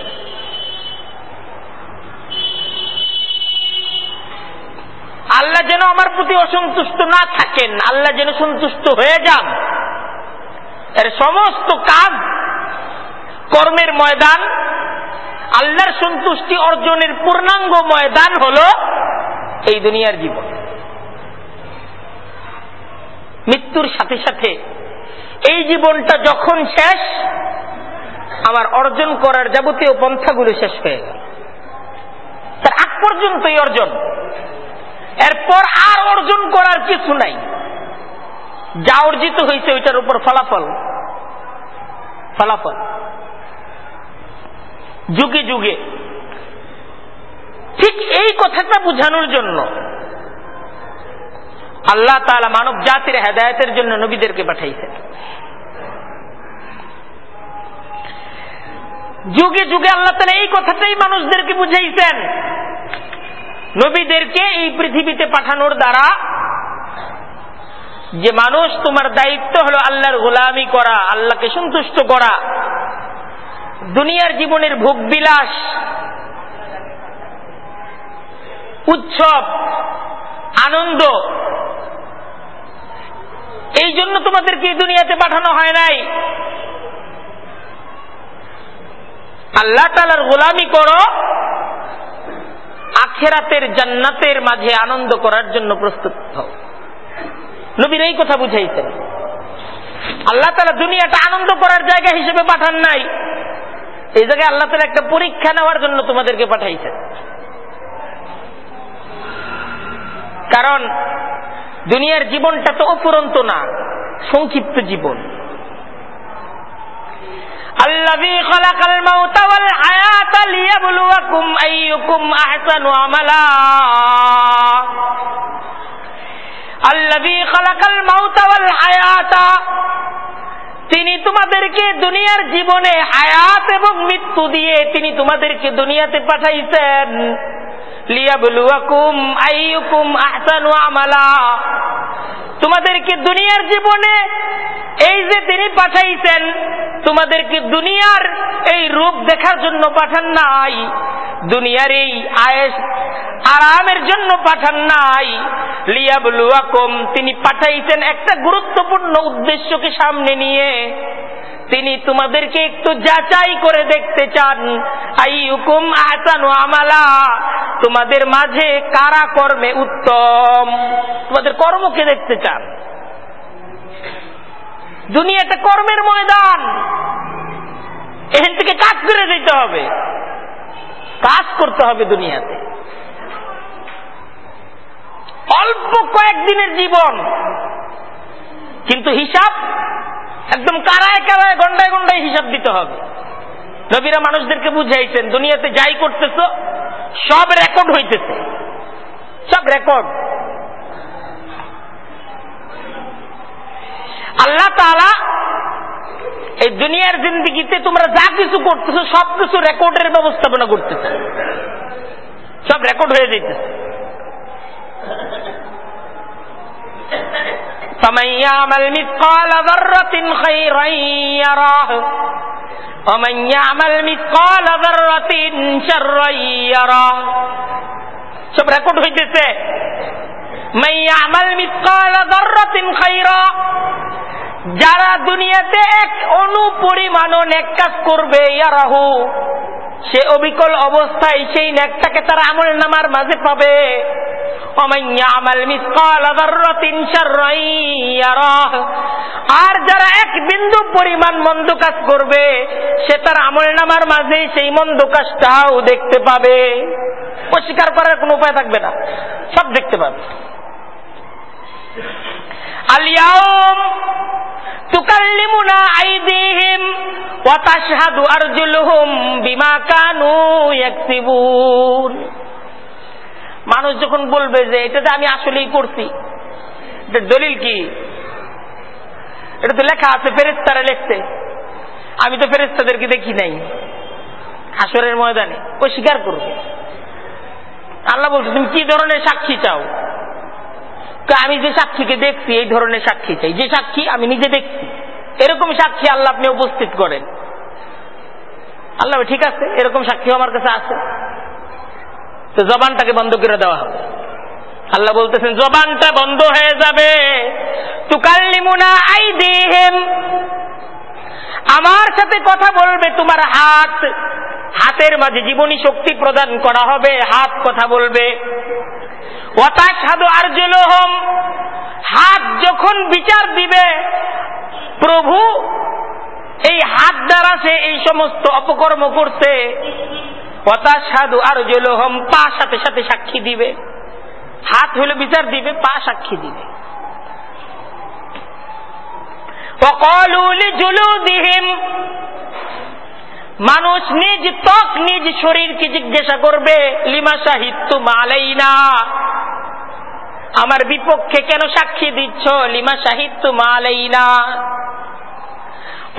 আল্লাহ যেন আমার প্রতি অসন্তুষ্ট না থাকেন, আল্লাহ যেন সন্তুষ্ট হয়ে যান। এর সমস্ত কাজ, কর্মের ময়দান, আল্লাহর সন্তুষ্টি অর্জনের পূর্ণাঙ্গ ময়দান হল এই দুনিয়ার জীবন। মৃত্যুর সাথে সাথে এই জীবনটা যখন শেষ, আমার অর্জন করার যাবতীয় পন্থাগুলো শেষ হয়ে গেল। তার আগ পর্যন্ত এই অর্জন। এরপর আর অর্জন করার কিছু নাই। যা অর্জিত হয়েছে ওইটার উপর ফলাফল ফলাফল। যুগে যুগে ঠিক এই কথাটা বোঝানোর জন্য আল্লাহ তালা মানব জাতির হেদায়তের জন্য নবীদেরকে পাঠাইছেন। যুগে যুগে আল্লাহ তালা এই কথাটাই মানুষদেরকে বুঝাইছেন। নবীদেরকে এই পৃথিবীতে পাঠানোর দ্বারা যে মানুষ তোমার দায়িত্ব হলো আল্লাহর গোলামি করা, আল্লাহকে সন্তুষ্ট করা, দুনিয়ার জীবনের ভোগ বিলাস, উৎসব, আনন্দ জন্য তোমাদেরকে এই দুনিয়াতে পাঠানো হয় নাই। আল্লাহ তালার গোলামি করো, আখেরাতের জান্নাতের মাঝে আনন্দ করার জন্য প্রস্তুত হও। নবীর এই কথা বুঝাইছেন। আল্লাহ তালা দুনিয়াটা আনন্দ করার জায়গা হিসেবে পাঠান নাই। এই জায়গায় আল্লাহ তালা একটা পরীক্ষা নেওয়ার জন্য তোমাদেরকে পাঠাইছেন। কারণ দুনিয়ার জীবনটা তো অপুরন্ত না, সংক্ষিপ্ত জীবন। তিনি তোমাদেরকে দুনিয়ার জীবনে হায়াত এবং মৃত্যু দিয়ে তিনি তোমাদেরকে দুনিয়াতে পাঠাইছেন। তোমাদেরকে দুনিয়ার জীবনে এই যে তিনি পাঠাইছেন, তোমাদেরকে দুনিয়ার এই রূপ দেখার জন্য পাঠান নাই, দুনিয়ার এই আয়েস আরামের জন্য পাঠান নাই। লিয়াবলুয়াকুম, তিনি পাঠাইছেন একটা গুরুত্বপূর্ণ উদ্দেশ্যকে সামনে নিয়ে। তিনি তোমাদেরকে একটু যাচাই করে দেখতে চান। আইউকুম আহসানু আমালা, তোমাদের মাঝে কারা কর্মে উত্তম? তোমাদের কর্মকে দেখতে চান। দুনিয়াটা কর্মের ময়দান। এখান থেকে কাজ করে দিতে হবে। কাজ করতে হবে দুনিয়াতে। অল্প কয়েকদিনের জীবন। কিন্তু হিসাব একদম কারায় কারায়, গন্ডায় গন্ডায় হিসাব দিতে হবে। নবীরা মানুষদেরকে বুঝাইছেন, দুনিয়াতে যাই করতেছ, সব রেকর্ড হইতেছে। সব রেকর্ড আল্লাহ তালা এই দুনিয়ার জিন্দিগিতে তোমরা যা কিছু করতেছো সব কিছু রেকর্ডের ব্যবস্থাপনা করতেছে সব রেকর্ড হয়ে যেতেছে فمن يعمل مثقال ذرة خيرا يره ومن يعمل مثقال ذرة شرا يره সব রেকর্ড হইতেছে من يعمل مثقال ذرة خيرا যারা দুনিয়াতে এক অনু পরিমাণও নেক কাজ করবে, ইয়ারাহু, সে অবিকল অবস্থায় সেই নেকটাকে তার আমল নামার মাঝে পাবে। আর যারা এক বিন্দু পরিমাণ মন্দ কাজ করবে, সে তার আমল নামার মাঝে সেই মন্দ কাজটাও দেখতে পাবে। অস্বীকার করার কোনো উপায় থাকবে না, সব দেখতে পাবে। বিমা কানু মানুষ যখন বলবে যে এটা তো আমি আসলেই করছি এটা দলিল কি? এটা তো লেখা আছে ফেরেস্তারা লিখছে। আমি তো ফেরেস্তাদেরকে দেখি নাই। আসরের ময়দানে। ও স্বীকার করবে। আল্লাহ বলছে, তুমি কি ধরনের সাক্ষী চাও? আমি যে সাক্ষীকে দেখছি, এই ধরনের সাক্ষী চাই। যে সাক্ষী আমি নিজে দেখছি। এরকম সাক্ষী আল্লাহ আপনি উপস্থিত করেন। আল্লাহ ঠিক আছে, এরকম সাক্ষী আমার কাছে আছে। তো জবানটাকে বন্ধ করে দেওয়া হবে। আল্লাহ বলতেছেন, জবানটা বন্ধ হয়ে যাবে। আই আমার সাথে কথা বলবে, তোমার হাত। হাতের মাঝে জীবনী শক্তি প্রদান করা হবে, হাত কথা বলবে। আর জলহম হাত যখন বিচার দিবে, প্রভু এই হাত দ্বারা সে এই সমস্ত অপকর্ম করছে সাধু আর জলহম পা সাথে সাথে সাক্ষী দিবে। হাত হলে বিচার দিবে, পা সাক্ষী দিবে। মানুষ নিজ ত্বক, নিজ শরীরকে জিজ্ঞাসা করবে, লিমা সাহিত্য মালাই না আমার বিপক্ষে কেন সাক্ষী দিচ্ছ? লিমা সাহিত্য মালাই না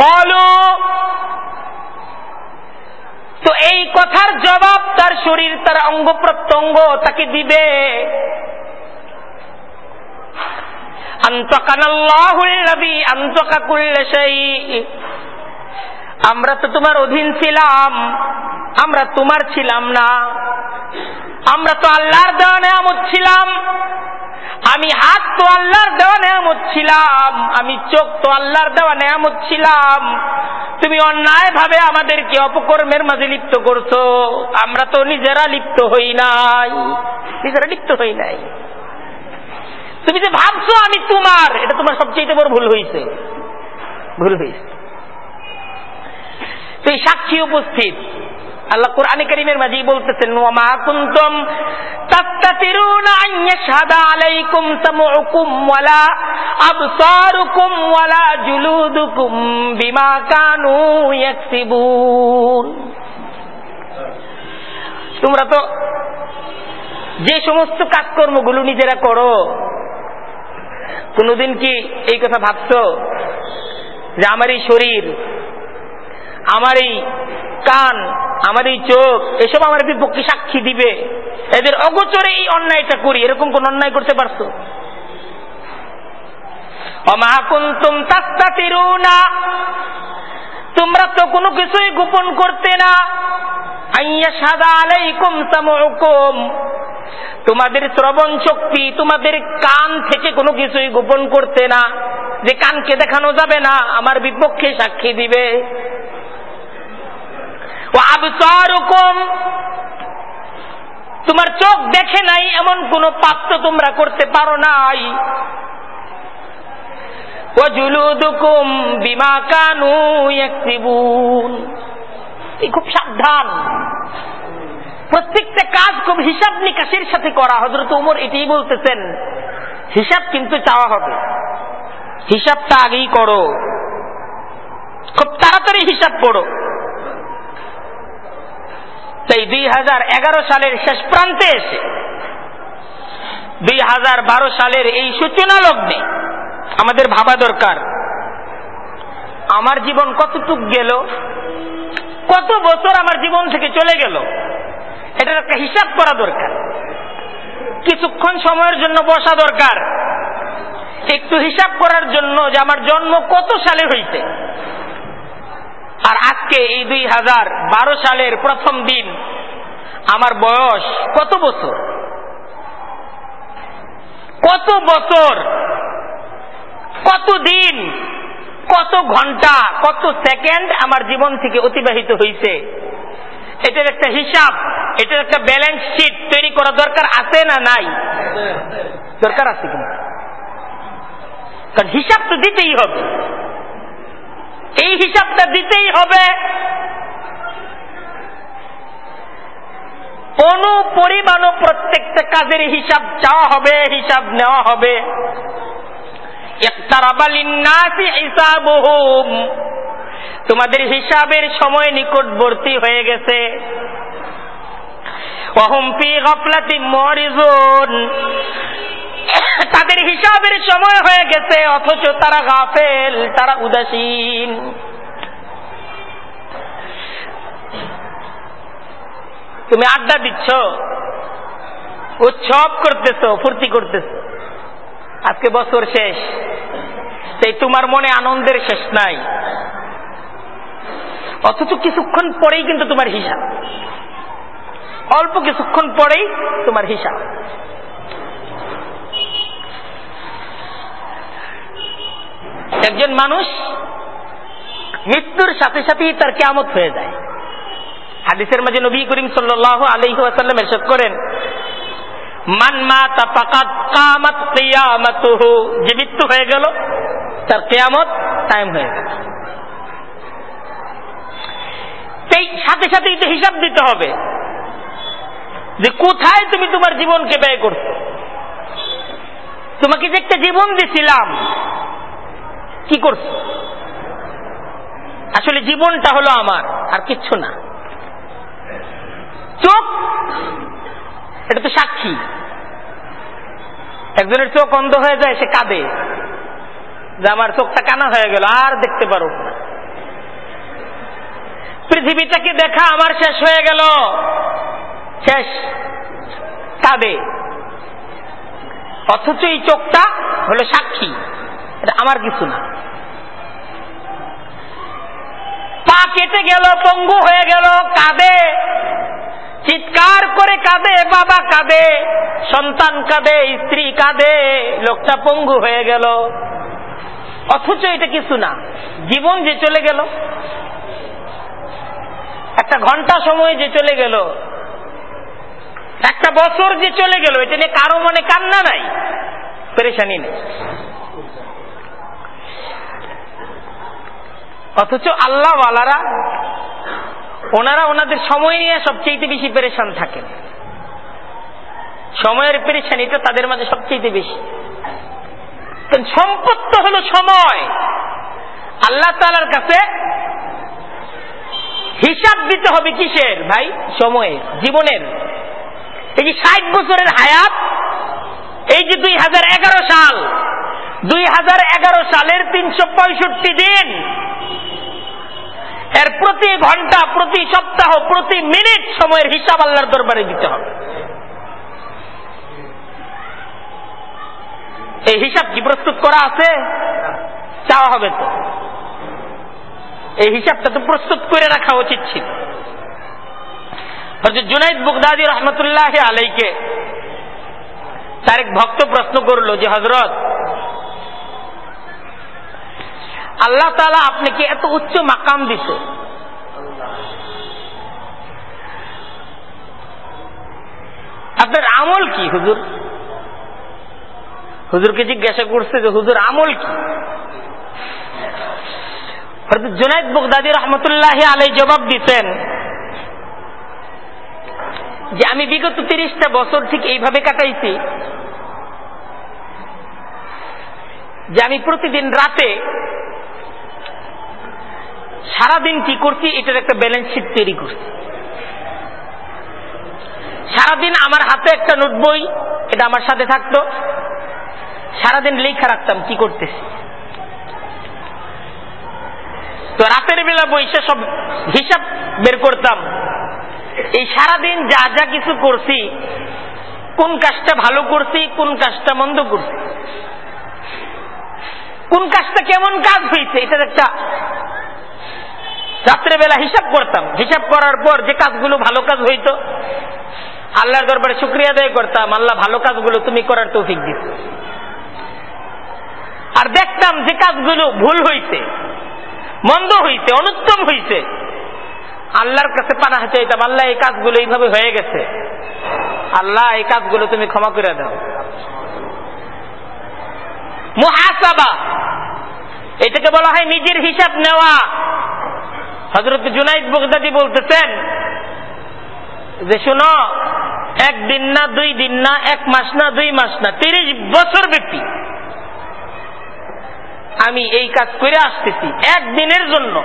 বলো। তো এই কথার জবাব তার শরীর, তার অঙ্গ প্রত্যঙ্গ তাকে দিবে। আমরা তো তোমার অধীন ছিলাম। আমরা তোমার ছিলাম না। আমরা তো আল্লাহর দেওয়া নেয়ামত ছিলাম। আমি হাত তো আল্লাহর দেওয়া নেয়ামত ছিলাম। আমি চোখ তো আল্লাহর দেওয়া নেয়ামত ছিলাম। তুমি অন্যায় ভাবে আমাদেরকে অপকর্মের মাঝে লিপ্ত করছ। আমরা তো নিজেরা লিপ্ত হই নাই। নিজেরা লিপ্ত হই নাই। তুমি যে ভাবছ আমি তোমার, এটা তোমার সবচেয়ে বড় ভুল হয়েছে ভুল হয়েছে এই সাক্ষী উপস্থিত। আল্লাহ কোরআন করিমের মাঝেই বলতেছেন কুনতুম আন আলাইকুম সামউকুম আবসারুকুম জুলুদুকুম বিমা কানু ইয়াকসিবুন। তোমরা তো যে সমস্ত কাজকর্মগুলো নিজেরা করো, কোনদিন কি এই কথা ভাবছ যে আমার এই শরীর আমার এই কান, আমার এই চোখ, এসব আমার বিপক্ষে সাক্ষী দিবে। এদের অগোচরে এই অন্যায়টা করি, এরকম কোন অন্যায় করতে পারতো তোমরা তো কোনো কিছুই গোপন করতে না। তোমাদের শ্রবণ শক্তি, তোমাদের কান থেকে কোনো কিছুই গোপন করতে না। যে কানকে দেখানো যাবে না, আমার বিপক্ষে সাক্ষী দিবে। তোমার চোখ দেখে নাই, এমন কোন পাত্র তোমরা করতে পারো নাই। ও জুলুদুকুম বিমা কানু খুব সাবধান। প্রত্যেকটা কাজ খুব হিসাব নিকাশের সাথে করা। হজরত উমর এটাই বলতেছেন, হিসাব কিন্তু চাওয়া হবে। হিসাবটা আগেই করো। খুব তাড়াতাড়ি হিসাব করো তাই দুই হাজার এগারো সালের শেষ প্রান্তে এসে, দুই হাজার বারো সালের এই সূচনা লগ্নে আমাদের ভাবা দরকার, আমার জীবন কতটুক গেল, কত বছর আমার জীবন থেকে চলে গেল, এটার একটা হিসাব করা দরকার। কিছুক্ষণ সময়ের জন্য বসা দরকার, একটু হিসাব করার জন্য যে আমার জন্ম কত সালে হইছে আর আজকে এই দুই হাজার বারো সালের প্রথম দিন, আমার বয়স কত বছর? কত বছর? কত দিন? কত ঘণ্টা? কত সেকেন্ড আমার জীবন থেকে অতিবাহিত হয়েছে এটার একটা হিসাব, এটার একটা ব্যালেন্স শিট তৈরি করা দরকার আছে না নাই? দরকার আছে কিনা কারণ হিসাব তো দিতেই হবে। এই হিসাবটা দিতেই হবে। কোনো পরিমাণও প্রত্যেকটা কাজের হিসাব চাওয়া হবে, হিসাব নেওয়া হবে। তোমাদের হিসাবের সময় নিকটবর্তী হয়ে গেছে। তাদের হিসাবের সময় হয়ে গেছে, অথচ তারা গাফেল, তারা উদাসীন। তুমি আড্ডা দিচ্ছ, উৎসব করতেছ, ফুর্তি করতেছ। আজকে বছর শেষ সেই তোমার মনে আনন্দের শেষ নাই। অথচ কিছুক্ষণ পরেই কিন্তু তোমার হিসাব। অল্প কিছুক্ষণ পরেই তোমার হিসাব। একজন মানুষ মৃত্যুর সাথে সাথেই তার কেমত হয়ে যায়। হাদিসের মাঝে নবী করিম সাল্লাহ আলহি এরশাদ করেন, মান যে মৃত্যু হয়ে গেল, তার কেয়ামত টাইম হয়ে গেল। সেই সাথে সাথেই তো হিসাব দিতে হবে যে কোথায় তুমি তোমার জীবনকে ব্যয় করছ। তোমাকে যে একটা জীবন দিছিলাম কি করছ? আসলে জীবনটা হলো আমার, আর কিচ্ছু না। চোখ, এটা তো সাক্ষী। একজনের চোখ অন্ধ হয়ে যায়, সে কাঁদে। যে আমার চোখটা কানা হয়ে গেল, আর দেখতে পারো পৃথিবীটাকে দেখা আমার শেষ হয়ে গেল। শেষ। কাঁদে। অথচ এই চোখটা হলো সাক্ষী। এটা আমার কিছু না। পা কেটে গেল, পঙ্গু হয়ে গেল, কাঁদে। চিৎকার করে কাঁদে, বাবা কাঁদে, সন্তান কাঁদে, স্ত্রী কাঁদে, লোকটা পঙ্গু হয়ে গেল। অথচ এটা কিছু না। জীবন যে চলে গেল, একটা ঘণ্টা সময় যে চলে গেল, একটা বছর যে চলে গেল, এটা নিয়ে কারও মনে কান্না নাই, পেরেশানি নেই। অথচ আল্লাহওয়ালারা ওনারা ওনাদের সময় নিয়ে সবচেয়ে বেশি পেরেশান থাকেন। সময়ের পেরেশানিটা তাদের মাঝে সবচেয়ে বেশি। সম্পদ তো হলো সময়। আল্লাহ তালার কাছে হিসাব দিতে হবে কিসের? ভাই, সময়ের, জীবনের। এই যে ষাট বছরের হায়াত, এই যে দুই হাজার এগারো সাল, দুই হাজার এগারো সালের তিনশো পঁয়ষট্টি দিন এর প্রতি ঘণ্টা, প্রতি সপ্তাহ, প্রতি মিনিট সময়ের হিসাব আল্লাহর দরবারে দিতে হবে। এই হিসাব কি প্রস্তুত করা আছে? চাওয়া হবে তো। এই হিসাবটা তো প্রস্তুত করে রাখা উচিত ছিল। জুনাইদ বুগদাদি রহমতুল্লাহ আলাইকে তার এক ভক্ত প্রশ্ন করল যে হজরত আল্লাহ তালা আপনাকে এত উচ্চ মাকাম দিছে। আপনার আমল কি, হুজুর? হুজুরকে জিজ্ঞাসা করছে যে, হুজুর, আমল কি? জুনাইদ বগদাদি রহমতুল্লাহ আলাই জবাব দিতেন যে, আমি বিগত তিরিশটা বছর ঠিক এইভাবে কাটাইছি যে, আমি প্রতিদিন রাতে সারাদিন কি করছি? এটার একটা ব্যালেন্স শিট তৈরি করছি। সারাদিন আমার হাতে একটা নোট বই, এটা আমার সাথে থাকতো। সারাদিন লেখা রাখতাম, কি করতেছি? তো রাতের বেলা বইসে সব হিসাব বের করতাম। এই সারাদিন যা যা কিছু করছি, কোন কাজটা ভালো করছি, কোন কাজটা মন্দ করছি। কোন কাজটা কেমন কাজ হয়েছে এটার একটা রাত্রেবেলা হিসাব করতাম। হিসাব করার পর যে কাজগুলো ভালো কাজ হইতো, আল্লাহর দরবারে শুক্রিয়া আদায় করতাম, আল্লাহ ভালো কাজগুলো তুমি করার তৌফিক দিত। আর দেখতাম যে কাজগুলো ভুল হইছে, মন্দ হইছে, অনুত্তম হইছে, আল্লাহর কাছে পানা চাইতাম আল্লাহ এই কাজগুলো এইভাবে হয়ে গেছে। আল্লাহ এই কাজগুলো তুমি ক্ষমা করে দাও। মুহাসাবা, এটাকে বলা হয় নিজের হিসাব নেওয়া। হজরত জুনাইদ বগদাদি বলতেছেন যে শোনো, একদিন না, দুই দিন না, এক মাস না, দুই মাস না, তিরিশ বছর ব্যাপী আমি এই কাজ করে আসতেছি। একদিনের জন্য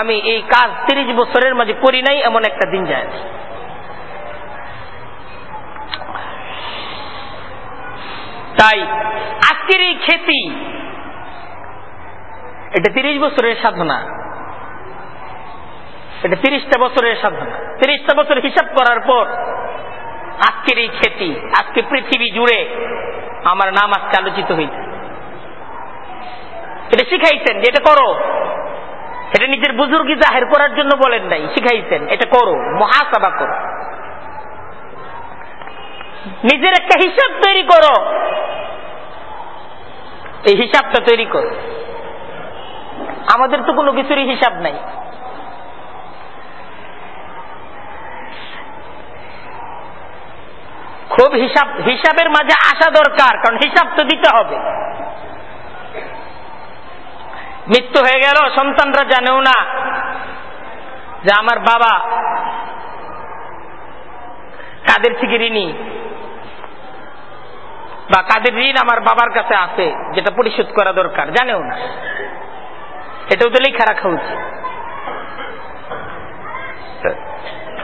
আমি এই কাজ তিরিশ বছরের মাঝে করি নাই, এমন একটা দিন যায় তাই আজকের এই খেতি, এটা তিরিশ বছরের সাধনা। এটা তিরিশটা বছরের সাধনা। তিরিশটা বছর হিসাব করার পর আজকের এই খেতি, আজকে পৃথিবী জুড়ে আমার নাম আজকে আলোচিত হয়েছে এটা শিখাইছেন যে এটা করো। এটা নিজের বুজুর্গি জাহের করার জন্য বলেন নাই, শিখাইছেন। এটা করো, মহাসভা করো। নিজের একটা হিসাব তৈরি করো। এই হিসাবটা তৈরি করো। আমাদের তো কোনো কিছুরই হিসাব নাই। খুব হিসাব, হিসাবের মাঝে আসা দরকার, কারণ হিসাব তো দিতে হবে। মৃত্যু হয়ে গেল, সন্তানরা জানেও না যে আমার বাবা কাদের থেকে ঋণী বা কাদের ঋণ আমার বাবার কাছে আছে, যেটা পরিশোধ করা দরকার, জানেও না। এটাও তো লেখা রাখা উচিত।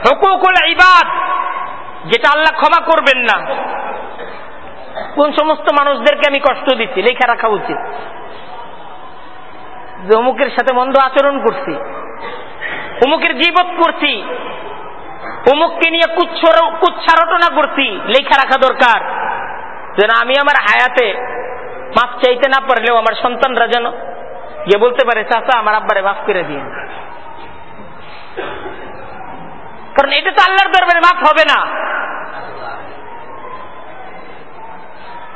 হকুকুল ইবাদ! যেটা আল্লাহ ক্ষমা করবেন না। কোন সমস্ত মানুষদেরকে আমি কষ্ট দিচ্ছি, লেখা রাখা উচিত। যে অমুকের সাথে মন্দ আচরণ করছি, অমুকের জীবত করছি, অমুককে নিয়ে কুচ্ছারটনা করছি, লেখা রাখা দরকার। যেন আমি আমার হায়াতে মাফ চাইতে না পারলেও আমার সন্তানরা যেন গিয়ে বলতে পারে, চাচা, আমার আব্বারে মাফ করে দিন। কারণ এটা তো আল্লাহর দরবারে মাফ হবে না।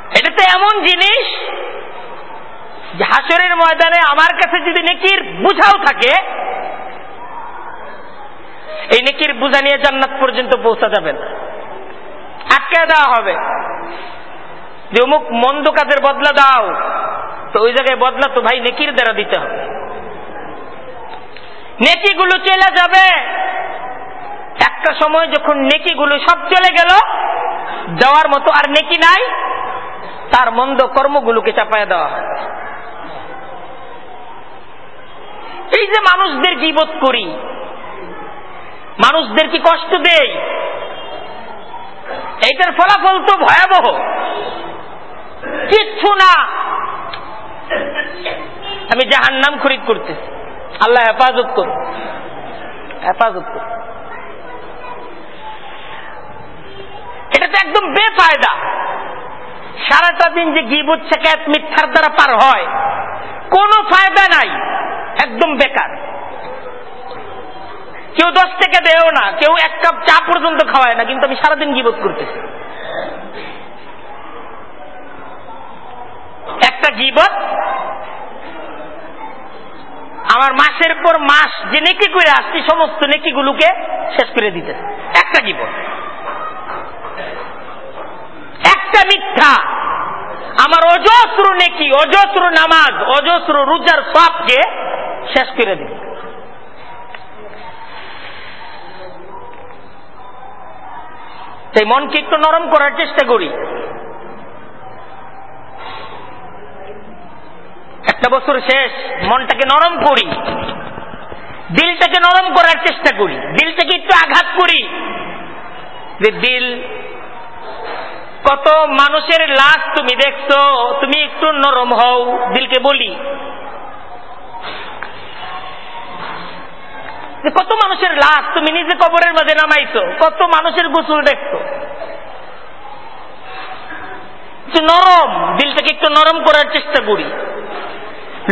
এটা তো এমন জিনিস, হাসরের ময়দানে আমার কাছে যদি নেকির বুঝাও থাকে, এই নেকির বুঝা নিয়ে জান্নাত পর্যন্ত পৌঁছা যাবে না। আটকে দেওয়া হবে। যে অমুক মন্দ কাজের বদলা দাও, তো ওই জায়গায় বদলা তো ভাই নেকির দ্বারা দিতে হবে। নেকিগুলো চলে যাবে। একটা সময় যখন নেকিগুলো সব চলে গেল দেওয়ার মতো আর নেকি নাই। তার মন্দ কর্মগুলোকে চাপায় দেওয়া এই যে মানুষদের জীবত করি, মানুষদের কি কষ্ট দেই? এইটার ফলাফল তো ভয়াবহ। কিচ্ছু না। আমি জাহান নাম খরিদ করতেছি। আল্লাহ হেফাজত কর হেফাজত কর এটা তো একদম বেফায়দা। সারাটা দিন যে গিবুত শেখায়ত মিথ্যার দ্বারা পার হয়, কোনো ফায়দা নাই, একদম বেকার। কেউ দশ টাকা দেও না, কেউ এক কাপ চা পর্যন্ত খাওয়ায় না, কিন্তু আমি সারাদিন গিবোধ করতেছি। একটা গিবত আমার মাসের পর মাস যে নেকি করে আসছি, সমস্ত নেকিগুলোকে শেষ করে দিতেছে। একটা গিবত একটা মিথ্যা। আমার অজস্র নেকি, অজস্র নামাজ, অজস্র রোজার সবকে শেষ করে দিবে তাই মনকে একটু নরম করার চেষ্টা করি। একটা বছর শেষ, মনটাকে নরম করি। দিলটাকে নরম করার চেষ্টা করি। দিলটাকে একটু আঘাত করি। যে দিল কত মানুষের লাশ তুমি দেখছ, তুমি একটু নরম হও, দিলকে বলি। কত মানুষের লাশ তুমি নিজে কবরের মাঝে নামাইছো, কত মানুষের গোসল দেখছ। নরম, দিলটাকে একটু নরম করার চেষ্টা করি।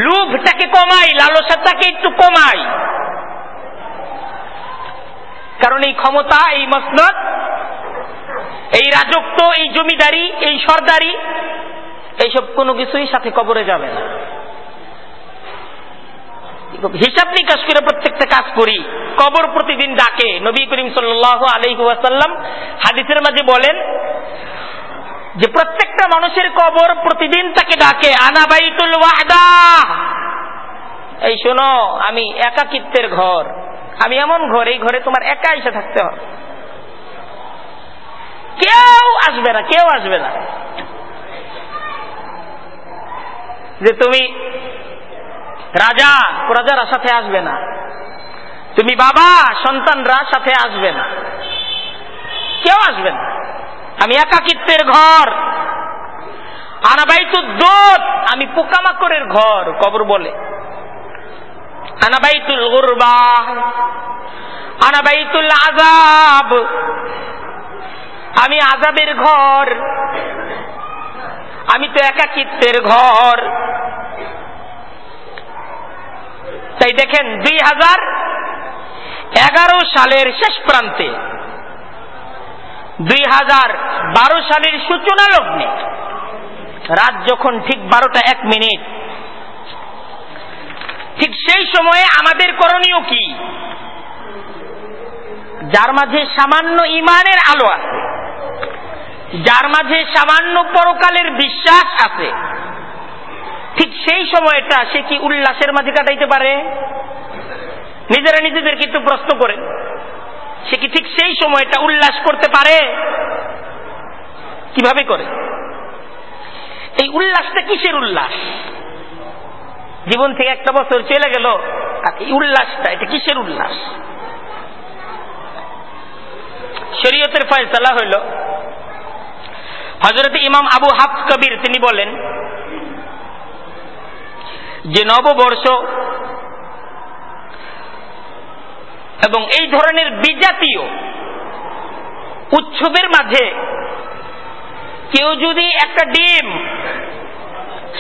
লোভটাকে কমাই, লালসাটাকে একটু কমাই। কারণ এই ক্ষমতা, এই মসনদ এই রাজত্ব, এই জমিদারি, এই সর্দারি, এইসব কোনো কিছুই সাথে কবরে যাবে না। হিসাব নিকাশ করে প্রত্যেকটা কাজ করি। কবর প্রতিদিন ডাকে। নবী করিম সাল্লাহ আলহিহাসাল্লাম হাদিসের মাঝে বলেন যে, প্রত্যেকটা মানুষের কবর প্রতিদিন তাকে ডাকে আনাবাইতুল ওয়াহদা। এই শোনো, আমি একাকিত্বের ঘর। আমি এমন ঘর, এই ঘরে তোমার একা এসে থাকতে হবে। কেউ আসবে না, কেউ আসবে না। যে তুমি রাজা, প্রজারা সাথে আসবে না। তুমি বাবা, সন্তানরা সাথে আসবে না। কেউ আসবে না। আমি একাকিত্বের ঘর। আনাবাইতু দোত আমি পোকামাকড়ের ঘর, কবর বলে। আনাবাইতুল গুরবা, আনাবাইতুল আজাব আমি আজাবের ঘর। আমি তো একাকিত্বের ঘর। তাই দেখেন, দুই হাজার এগারো সালের শেষ প্রান্তে দুই হাজার বারো সালের সূচনা লগ্নে, রাত যখন ঠিক বারোটা এক মিনিট, ঠিক সেই সময়ে আমাদের করণীয় কি? যার মাঝে সামান্য ইমানের আলো আছে। যার মাঝে সামান্য পরকালের বিশ্বাস আছে। ঠিক সেই সময়টা সে কি উল্লাসের মাঝে কাটাইতে পারে? নিজেরা নিজেদের একটু প্রশ্ন করেন। সে কি ঠিক সেই সময়টা উল্লাস করতে পারে? কীভাবে করে? এই উল্লাসটা কিসের উল্লাস? জীবন থেকে একটা বছর চলে গেল, আর এই উল্লাসটা, এটা কিসের উল্লাস? শরীয়তের ফয়সালা হইল হজরত ইমাম আবু হাফ কবির, তিনি বলেন, যে নববর্ষ এবং এই ধরনের বিজাতীয় উৎসবের মাঝে কেউ যদি একটা ডিম,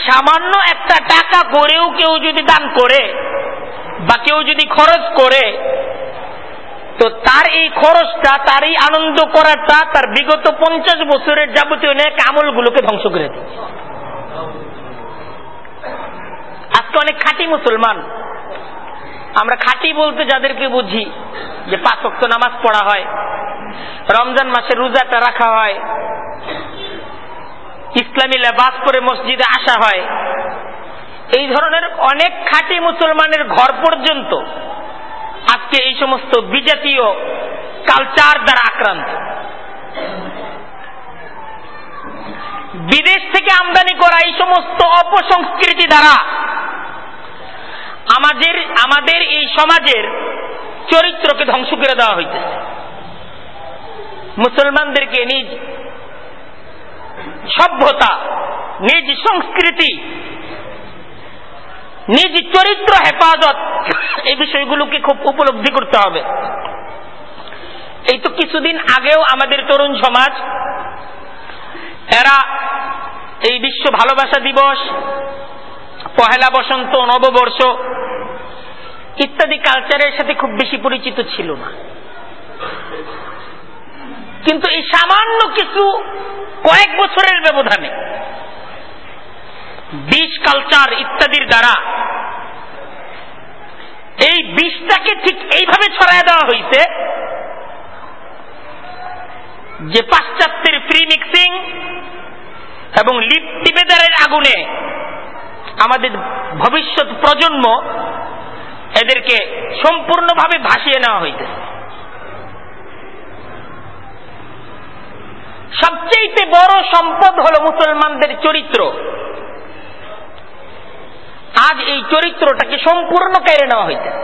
সামান্য একটা টাকা করেও কেউ যদি দান করে বা কেউ যদি খরচ করে তো তার এই খরচটা, তার এই আনন্দ করাটা, তার বিগত পঞ্চাশ বছরের যাবতীয় ন্যাক আমলগুলোকে ধ্বংস করে দেবে আজকে অনেক খাঁটি মুসলমান। আমরা খাঁটি বলতে যাদেরকে বুঝি, যে পাঁচ অক্ত নামাজ পড়া হয়, রমজান মাসে রোজাটা রাখা হয়, ইসলামী লেবাস করে মসজিদে আসা হয়। এই ধরনের অনেক খাঁটি মুসলমানের ঘর পর্যন্ত আজকে এই সমস্ত বিজাতীয় কালচার দ্বারা আক্রান্ত। বিদেশ থেকে আমদানি করা এই সমস্ত অপসংস্কৃতি দ্বারা আমাদের আমাদের এই সমাজের চরিত্রকে ধ্বংস করে দেওয়া হইতেছে। মুসলমানদেরকে নিজ সভ্যতা, নিজ সংস্কৃতি নিজ চরিত্র হেফাজত। এই বিষয়গুলোকে খুব উপলব্ধি করতে হবে। এই তো কিছুদিন আগেও আমাদের তরুণ সমাজ, এরা এই বিশ্ব ভালোবাসা দিবস, পহেলা বসন্ত, নববর্ষ ইত্যাদি কালচারের সাথে খুব বেশি পরিচিত ছিল না। কিন্তু এই সামান্য কিছু কয়েক বছরের ব্যবধানে বিষ কালচার ইত্যাদির দ্বারা। এই বিষটাকে ঠিক এইভাবে ছড়ায় দেওয়া হয়েছে যে পাশ্চাত্যের ফ্রি মিক্সিং এবং লিপ টিপেদারের আগুনে আমাদের ভবিষ্যৎ প্রজন্ম এদেরকে সম্পূর্ণভাবে ভাসিয়ে নেওয়া হইতেছে সবচেয়ে বড় সম্পদ হল মুসলমানদের চরিত্র। আজ এই চরিত্রটাকে সম্পূর্ণ কেড়ে নেওয়া হইতেছে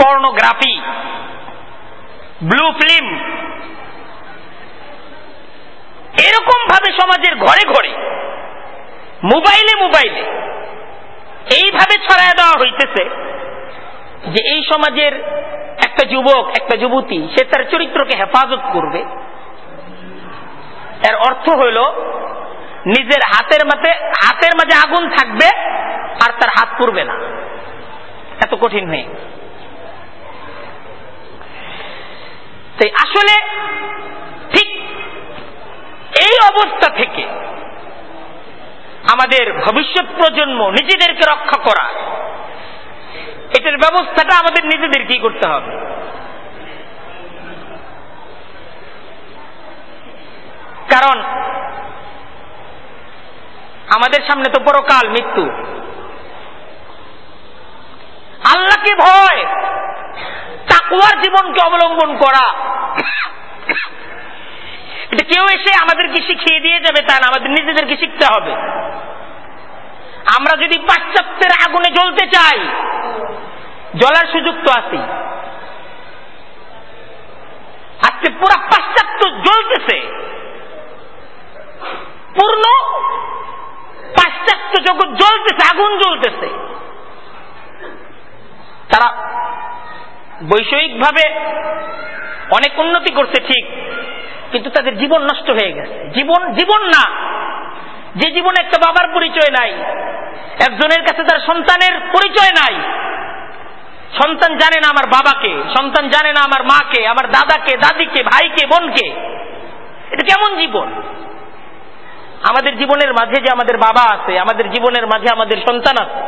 পর্নোগ্রাফি, ব্লু ফিল্ম এরকম ভাবে সমাজের ঘরে ঘরে, মোবাইলে মোবাইলে এইভাবে ছড়ায় দেওয়া হইতেছে যে এই সমাজের একটা যুবক, একটা যুবতী, সে তার চরিত্রকে হেফাজত করবে। এর অর্থ হইল, নিজের হাতের মাঝে হাতের মাঝে আগুন থাকবে, আর তার হাত পড়বে না। এত কঠিন হয়ে। তাই আসলে ঠিক এই অবস্থা থেকে আমাদের ভবিষ্যৎ প্রজন্ম নিজেদেরকে রক্ষা করা, এটার ব্যবস্থাটা আমাদের নিজেদেরকেই করতে হবে? কারণ আমাদের সামনে তো পরকাল মৃত্যু। আল্লাহকে ভয় তাকুয়ার জীবনকে অবলম্বন করা। এটা কেউ এসে আমাদেরকে শিখিয়ে দিয়ে যাবে তা না, আমাদের নিজেদেরকে শিখতে হবে। আমরা যদি পাশ্চাত্যের আগুনে জ্বলতে চাই, জ্বলার সুযোগ তো আছে আজকে পুরা পাশ্চাত্য জ্বলতেছে। পূর্ণ পাশ্চাত্য জগৎ জ্বলতেছে, আগুন জ্বলতেছে। তারা বৈষয়িকভাবে অনেক উন্নতি করছে, ঠিক, কিন্তু তাদের জীবন নষ্ট হয়ে গেছে। জীবন জীবন না। যে জীবনে একটা বাবার পরিচয় নাই, একজনের কাছে তার সন্তানের পরিচয় নাই। সন্তান জানে না আমার বাবাকে, সন্তান জানে না আমার মাকে, আমার দাদাকে, দাদিকে, ভাইকে, বোনকে। এটা কেমন জীবন? আমাদের জীবনের মাঝে যে আমাদের বাবা আছে, আমাদের জীবনের মাঝে আমাদের সন্তান আছে।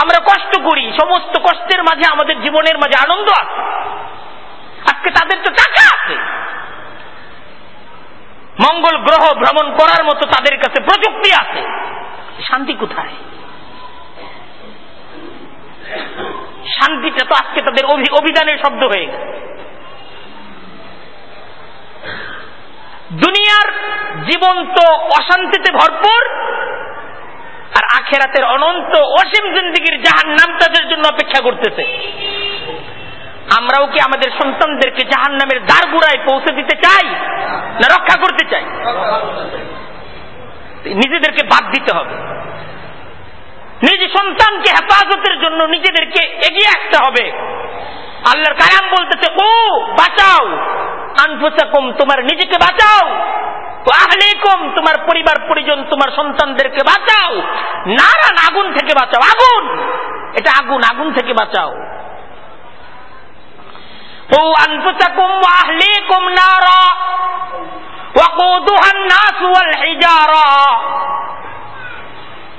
আমরা কষ্ট করি, সমস্ত কষ্টের মাঝে আমাদের জীবনের মাঝে আনন্দ আছে। আজকে তাদের তো টাকা আছে। মঙ্গল গ্রহ ভ্রমণ করার মতো তাদের কাছে প্রযুক্তি আছে। শান্তি কোথায়? শান্তিটা তো আজকে তাদের অভিধানের শব্দ হয়ে গেছে। দুনিয়ার জীবন তো অশান্তিতে ভরপুর, আর আখেরাতের অনন্ত অসীম জিন্দিগির জাহান নাম তাদের জন্য অপেক্ষা করতেছে। আমরাও কি আমাদের সন্তানদেরকে জাহান নামের দ্বার গুড়ায় পৌঁছে দিতে চাই, না রক্ষা করতে চাই? নিজেদেরকে বাদ দিতে হবে। নিজ সন্তানকে হেফাজতের জন্য নিজেদেরকে এগিয়ে আসতে হবে। আল্লাহর কালাম বলতেছে ও বাঁচাও। আনফুসাকুম, তোমার নিজেকে বাঁচাও। তোমার পরিবার, পরিজন, তোমার সন্তানদেরকে বাঁচাও। নারান, আগুন থেকে বাঁচাও। আগুন! এটা আগুন আগুন থেকে বাঁচাও। ও আনফুসাকুম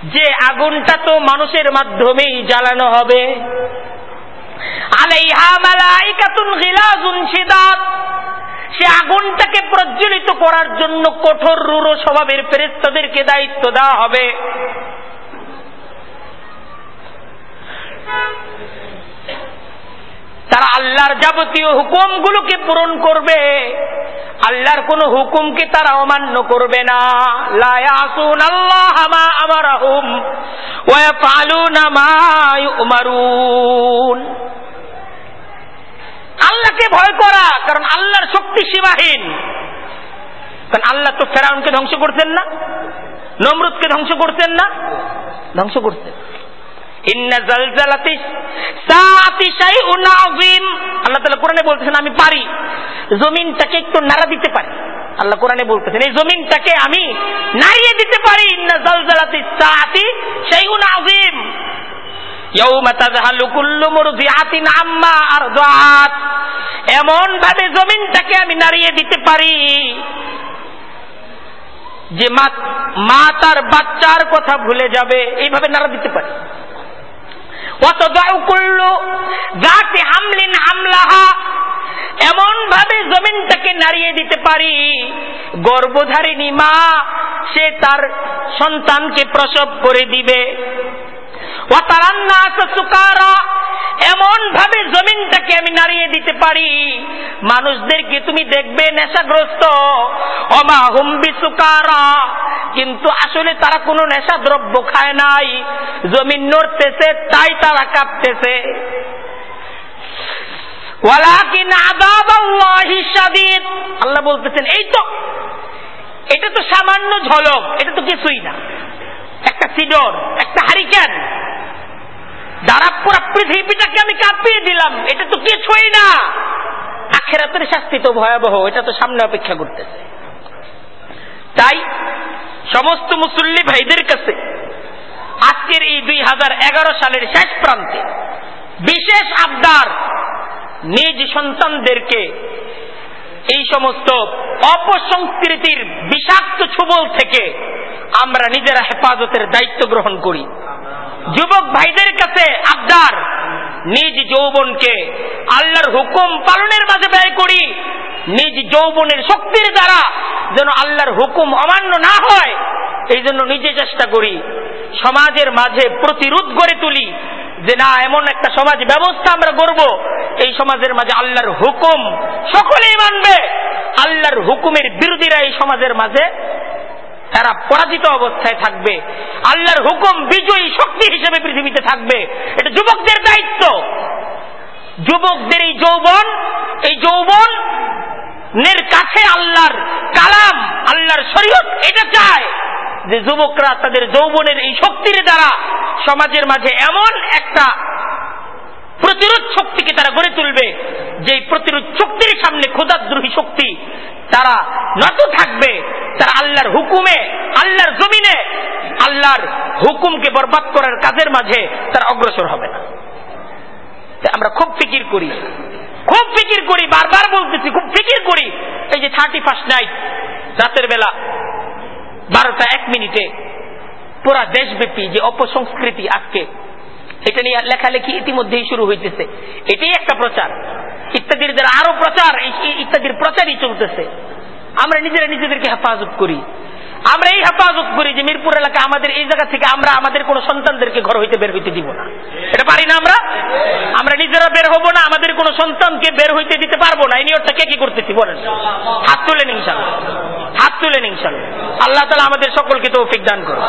যে আগুনটা তো মানুষের মাধ্যমেই জ্বালানো হবে। আলাইহা মালাইকাতুন সে আগুনটাকে প্রজ্বলিত করার জন্য কঠোর রুরো স্বভাবের ফেরেস্তাদেরকে দায়িত্ব দেওয়া হবে। তারা আল্লাহর যাবতীয় হুকুমগুলোকে পূরণ করবে। আল্লাহর কোন হুকুমকে তারা অমান্য করবে না। লায়াসুন আল্লাহ মা আমারাহুম। আল্লাহকে ভয় করা, কারণ আল্লাহর শক্তি সীমাহীন। কারণ আল্লাহ তো ফেরাউনকে ধ্বংস করতেন না, নমরুদকে ধ্বংস করতেন না, ধ্বংস করছেন আমি পারি। জমিনটাকে একটু নাড়া দিতে পারি। আল্লাহ কোরআনে বলতেছেন, এই জমিনটাকে আমি নাড়িয়ে দিতে পারি। এমন ভাবে জমিনটাকে আমি নাড়িয়ে দিতে পারি। যে মা তার বাচ্চার কথা ভুলে যাবে, এইভাবে নাড়া দিতে পারি। হামলিন হামলাহা। এমন ভাবে জমিনটাকে নাড়িয়ে দিতে পারি। গর্ভধারিণী মা, সে তার সন্তানকে প্রসব করে দিবে। এমন ভাবে জমিনটাকে আমি নাড়িয়ে দিতে পারি। মানুষদেরকে তুমি দেখবে নেশাগ্রস্ত। অমা হুম্বি সুকারা কিন্তু আসলে তারা কোনো নেশা দ্রব্য খায় নাই। জমিন নড়তেছে, তাই তারা কাঁপতেছে। আল্লাহ বলতেছেন, এই তো, এটা তো সামান্য ঝলক, এটা তো কিছুই না। একটা সিডর, একটা হারিকেন। দ্বারা পুরো পৃথিবীটাকে আমি কাঁপিয়ে দিলাম। এটা তো কিছুই না। আখেরাতের শাস্তি তো ভয়াবহ, এটা তো সামনে অপেক্ষা করতেছে। তাই সমস্ত মুসল্লি ভাইদের কাছে আজকের এই দুই হাজার এগারো সালের শেষ প্রান্তে বিশেষ আবদার নিজ সন্তানদেরকে এই সমস্ত অপসংস্কৃতির বিষাক্ত ছুবল থেকে আমরা নিজেরা হেফাজতের দায়িত্ব গ্রহণ করি। যুবক ভাইদের কাছে আবদার, নিজ যৌবনকে আল্লাহর হুকুম পালনের মাঝে ব্যয় করি, নিজ যৌবনের শক্তির দ্বারা যেন আল্লাহর হুকুম অমান্য না হয় এই জন্য নিজে চেষ্টা করি সমাজের মাঝে প্রতিরোধ গড়ে তুলি যে না, এমন একটা সমাজ ব্যবস্থা আমরা করব এই সমাজের মাঝে আল্লাহর হুকুম সকলেই মানবে। আল্লাহর হুকুমের বিরোধীরা এই সমাজের মাঝে তারা পরাজিত অবস্থায় থাকবে। আল্লাহর হুকুম বিজয়ী শক্তি হিসেবে পৃথিবীতে থাকবে। এটা যুবকদের দায়িত্ব। যুবকদের এই যৌবন এই যৌবন নের কাছে আল্লাহর কালাম, আল্লাহর শরীয়ত এটা চায়। যে যুবকরা তাদের যৌবনের এই শক্তির দ্বারা সমাজের মাঝে এমন একটা প্রতিরোধ শক্তিকে তারা গড়ে তুলবে যে প্রতিরোধ শক্তির সামনে ক্ষুদাদ্রোহী শক্তি তারা নত থাকবে, তারা আল্লাহর হুকুমে, আল্লাহর জমিনে, আল্লাহর হুকুমকে বরবাদ করার কাজের মাঝে তারা অগ্রসর হবে না। আমরা খুব ফিকির করি, খুব ফিকির করি, বারবার বলতেছি খুব ফিকির করি, এই যে থার্টি ফার্স্ট নাইট রাতের বেলা বারোটা এক মিনিটে পুরা দেশব্যাপী যে অপসংস্কৃতি আজকে, এটা নিয়ে লেখালেখি ইতিমধ্যেই শুরু হইতেছে। এটাই একটা প্রচার। ইত্যাদির দ্বারা আরও প্রচার ইত্যাদির প্রচারই চলতেছে। আমরা নিজেরা নিজেদেরকে হেফাজত করি। আমরা এই হেফাজত করি যে মিরপুর এলাকা আমাদের এই জায়গা থেকে আমরা আমাদের কোন সন্তানদেরকে ঘর হইতে বের হইতে দিব না। এটা পারি না আমরা? আমরা নিজেরা বের হব না, আমাদের কোন সন্তানকে বের হইতে দিতে পারব না। এই নিয়তটা কে কি করতেছি বলেন? হাত তুলেন ইনশাল হাত তুলেন ইনশাল আল্লাহ তালা আমাদের সকলকে তৌফিক দান করো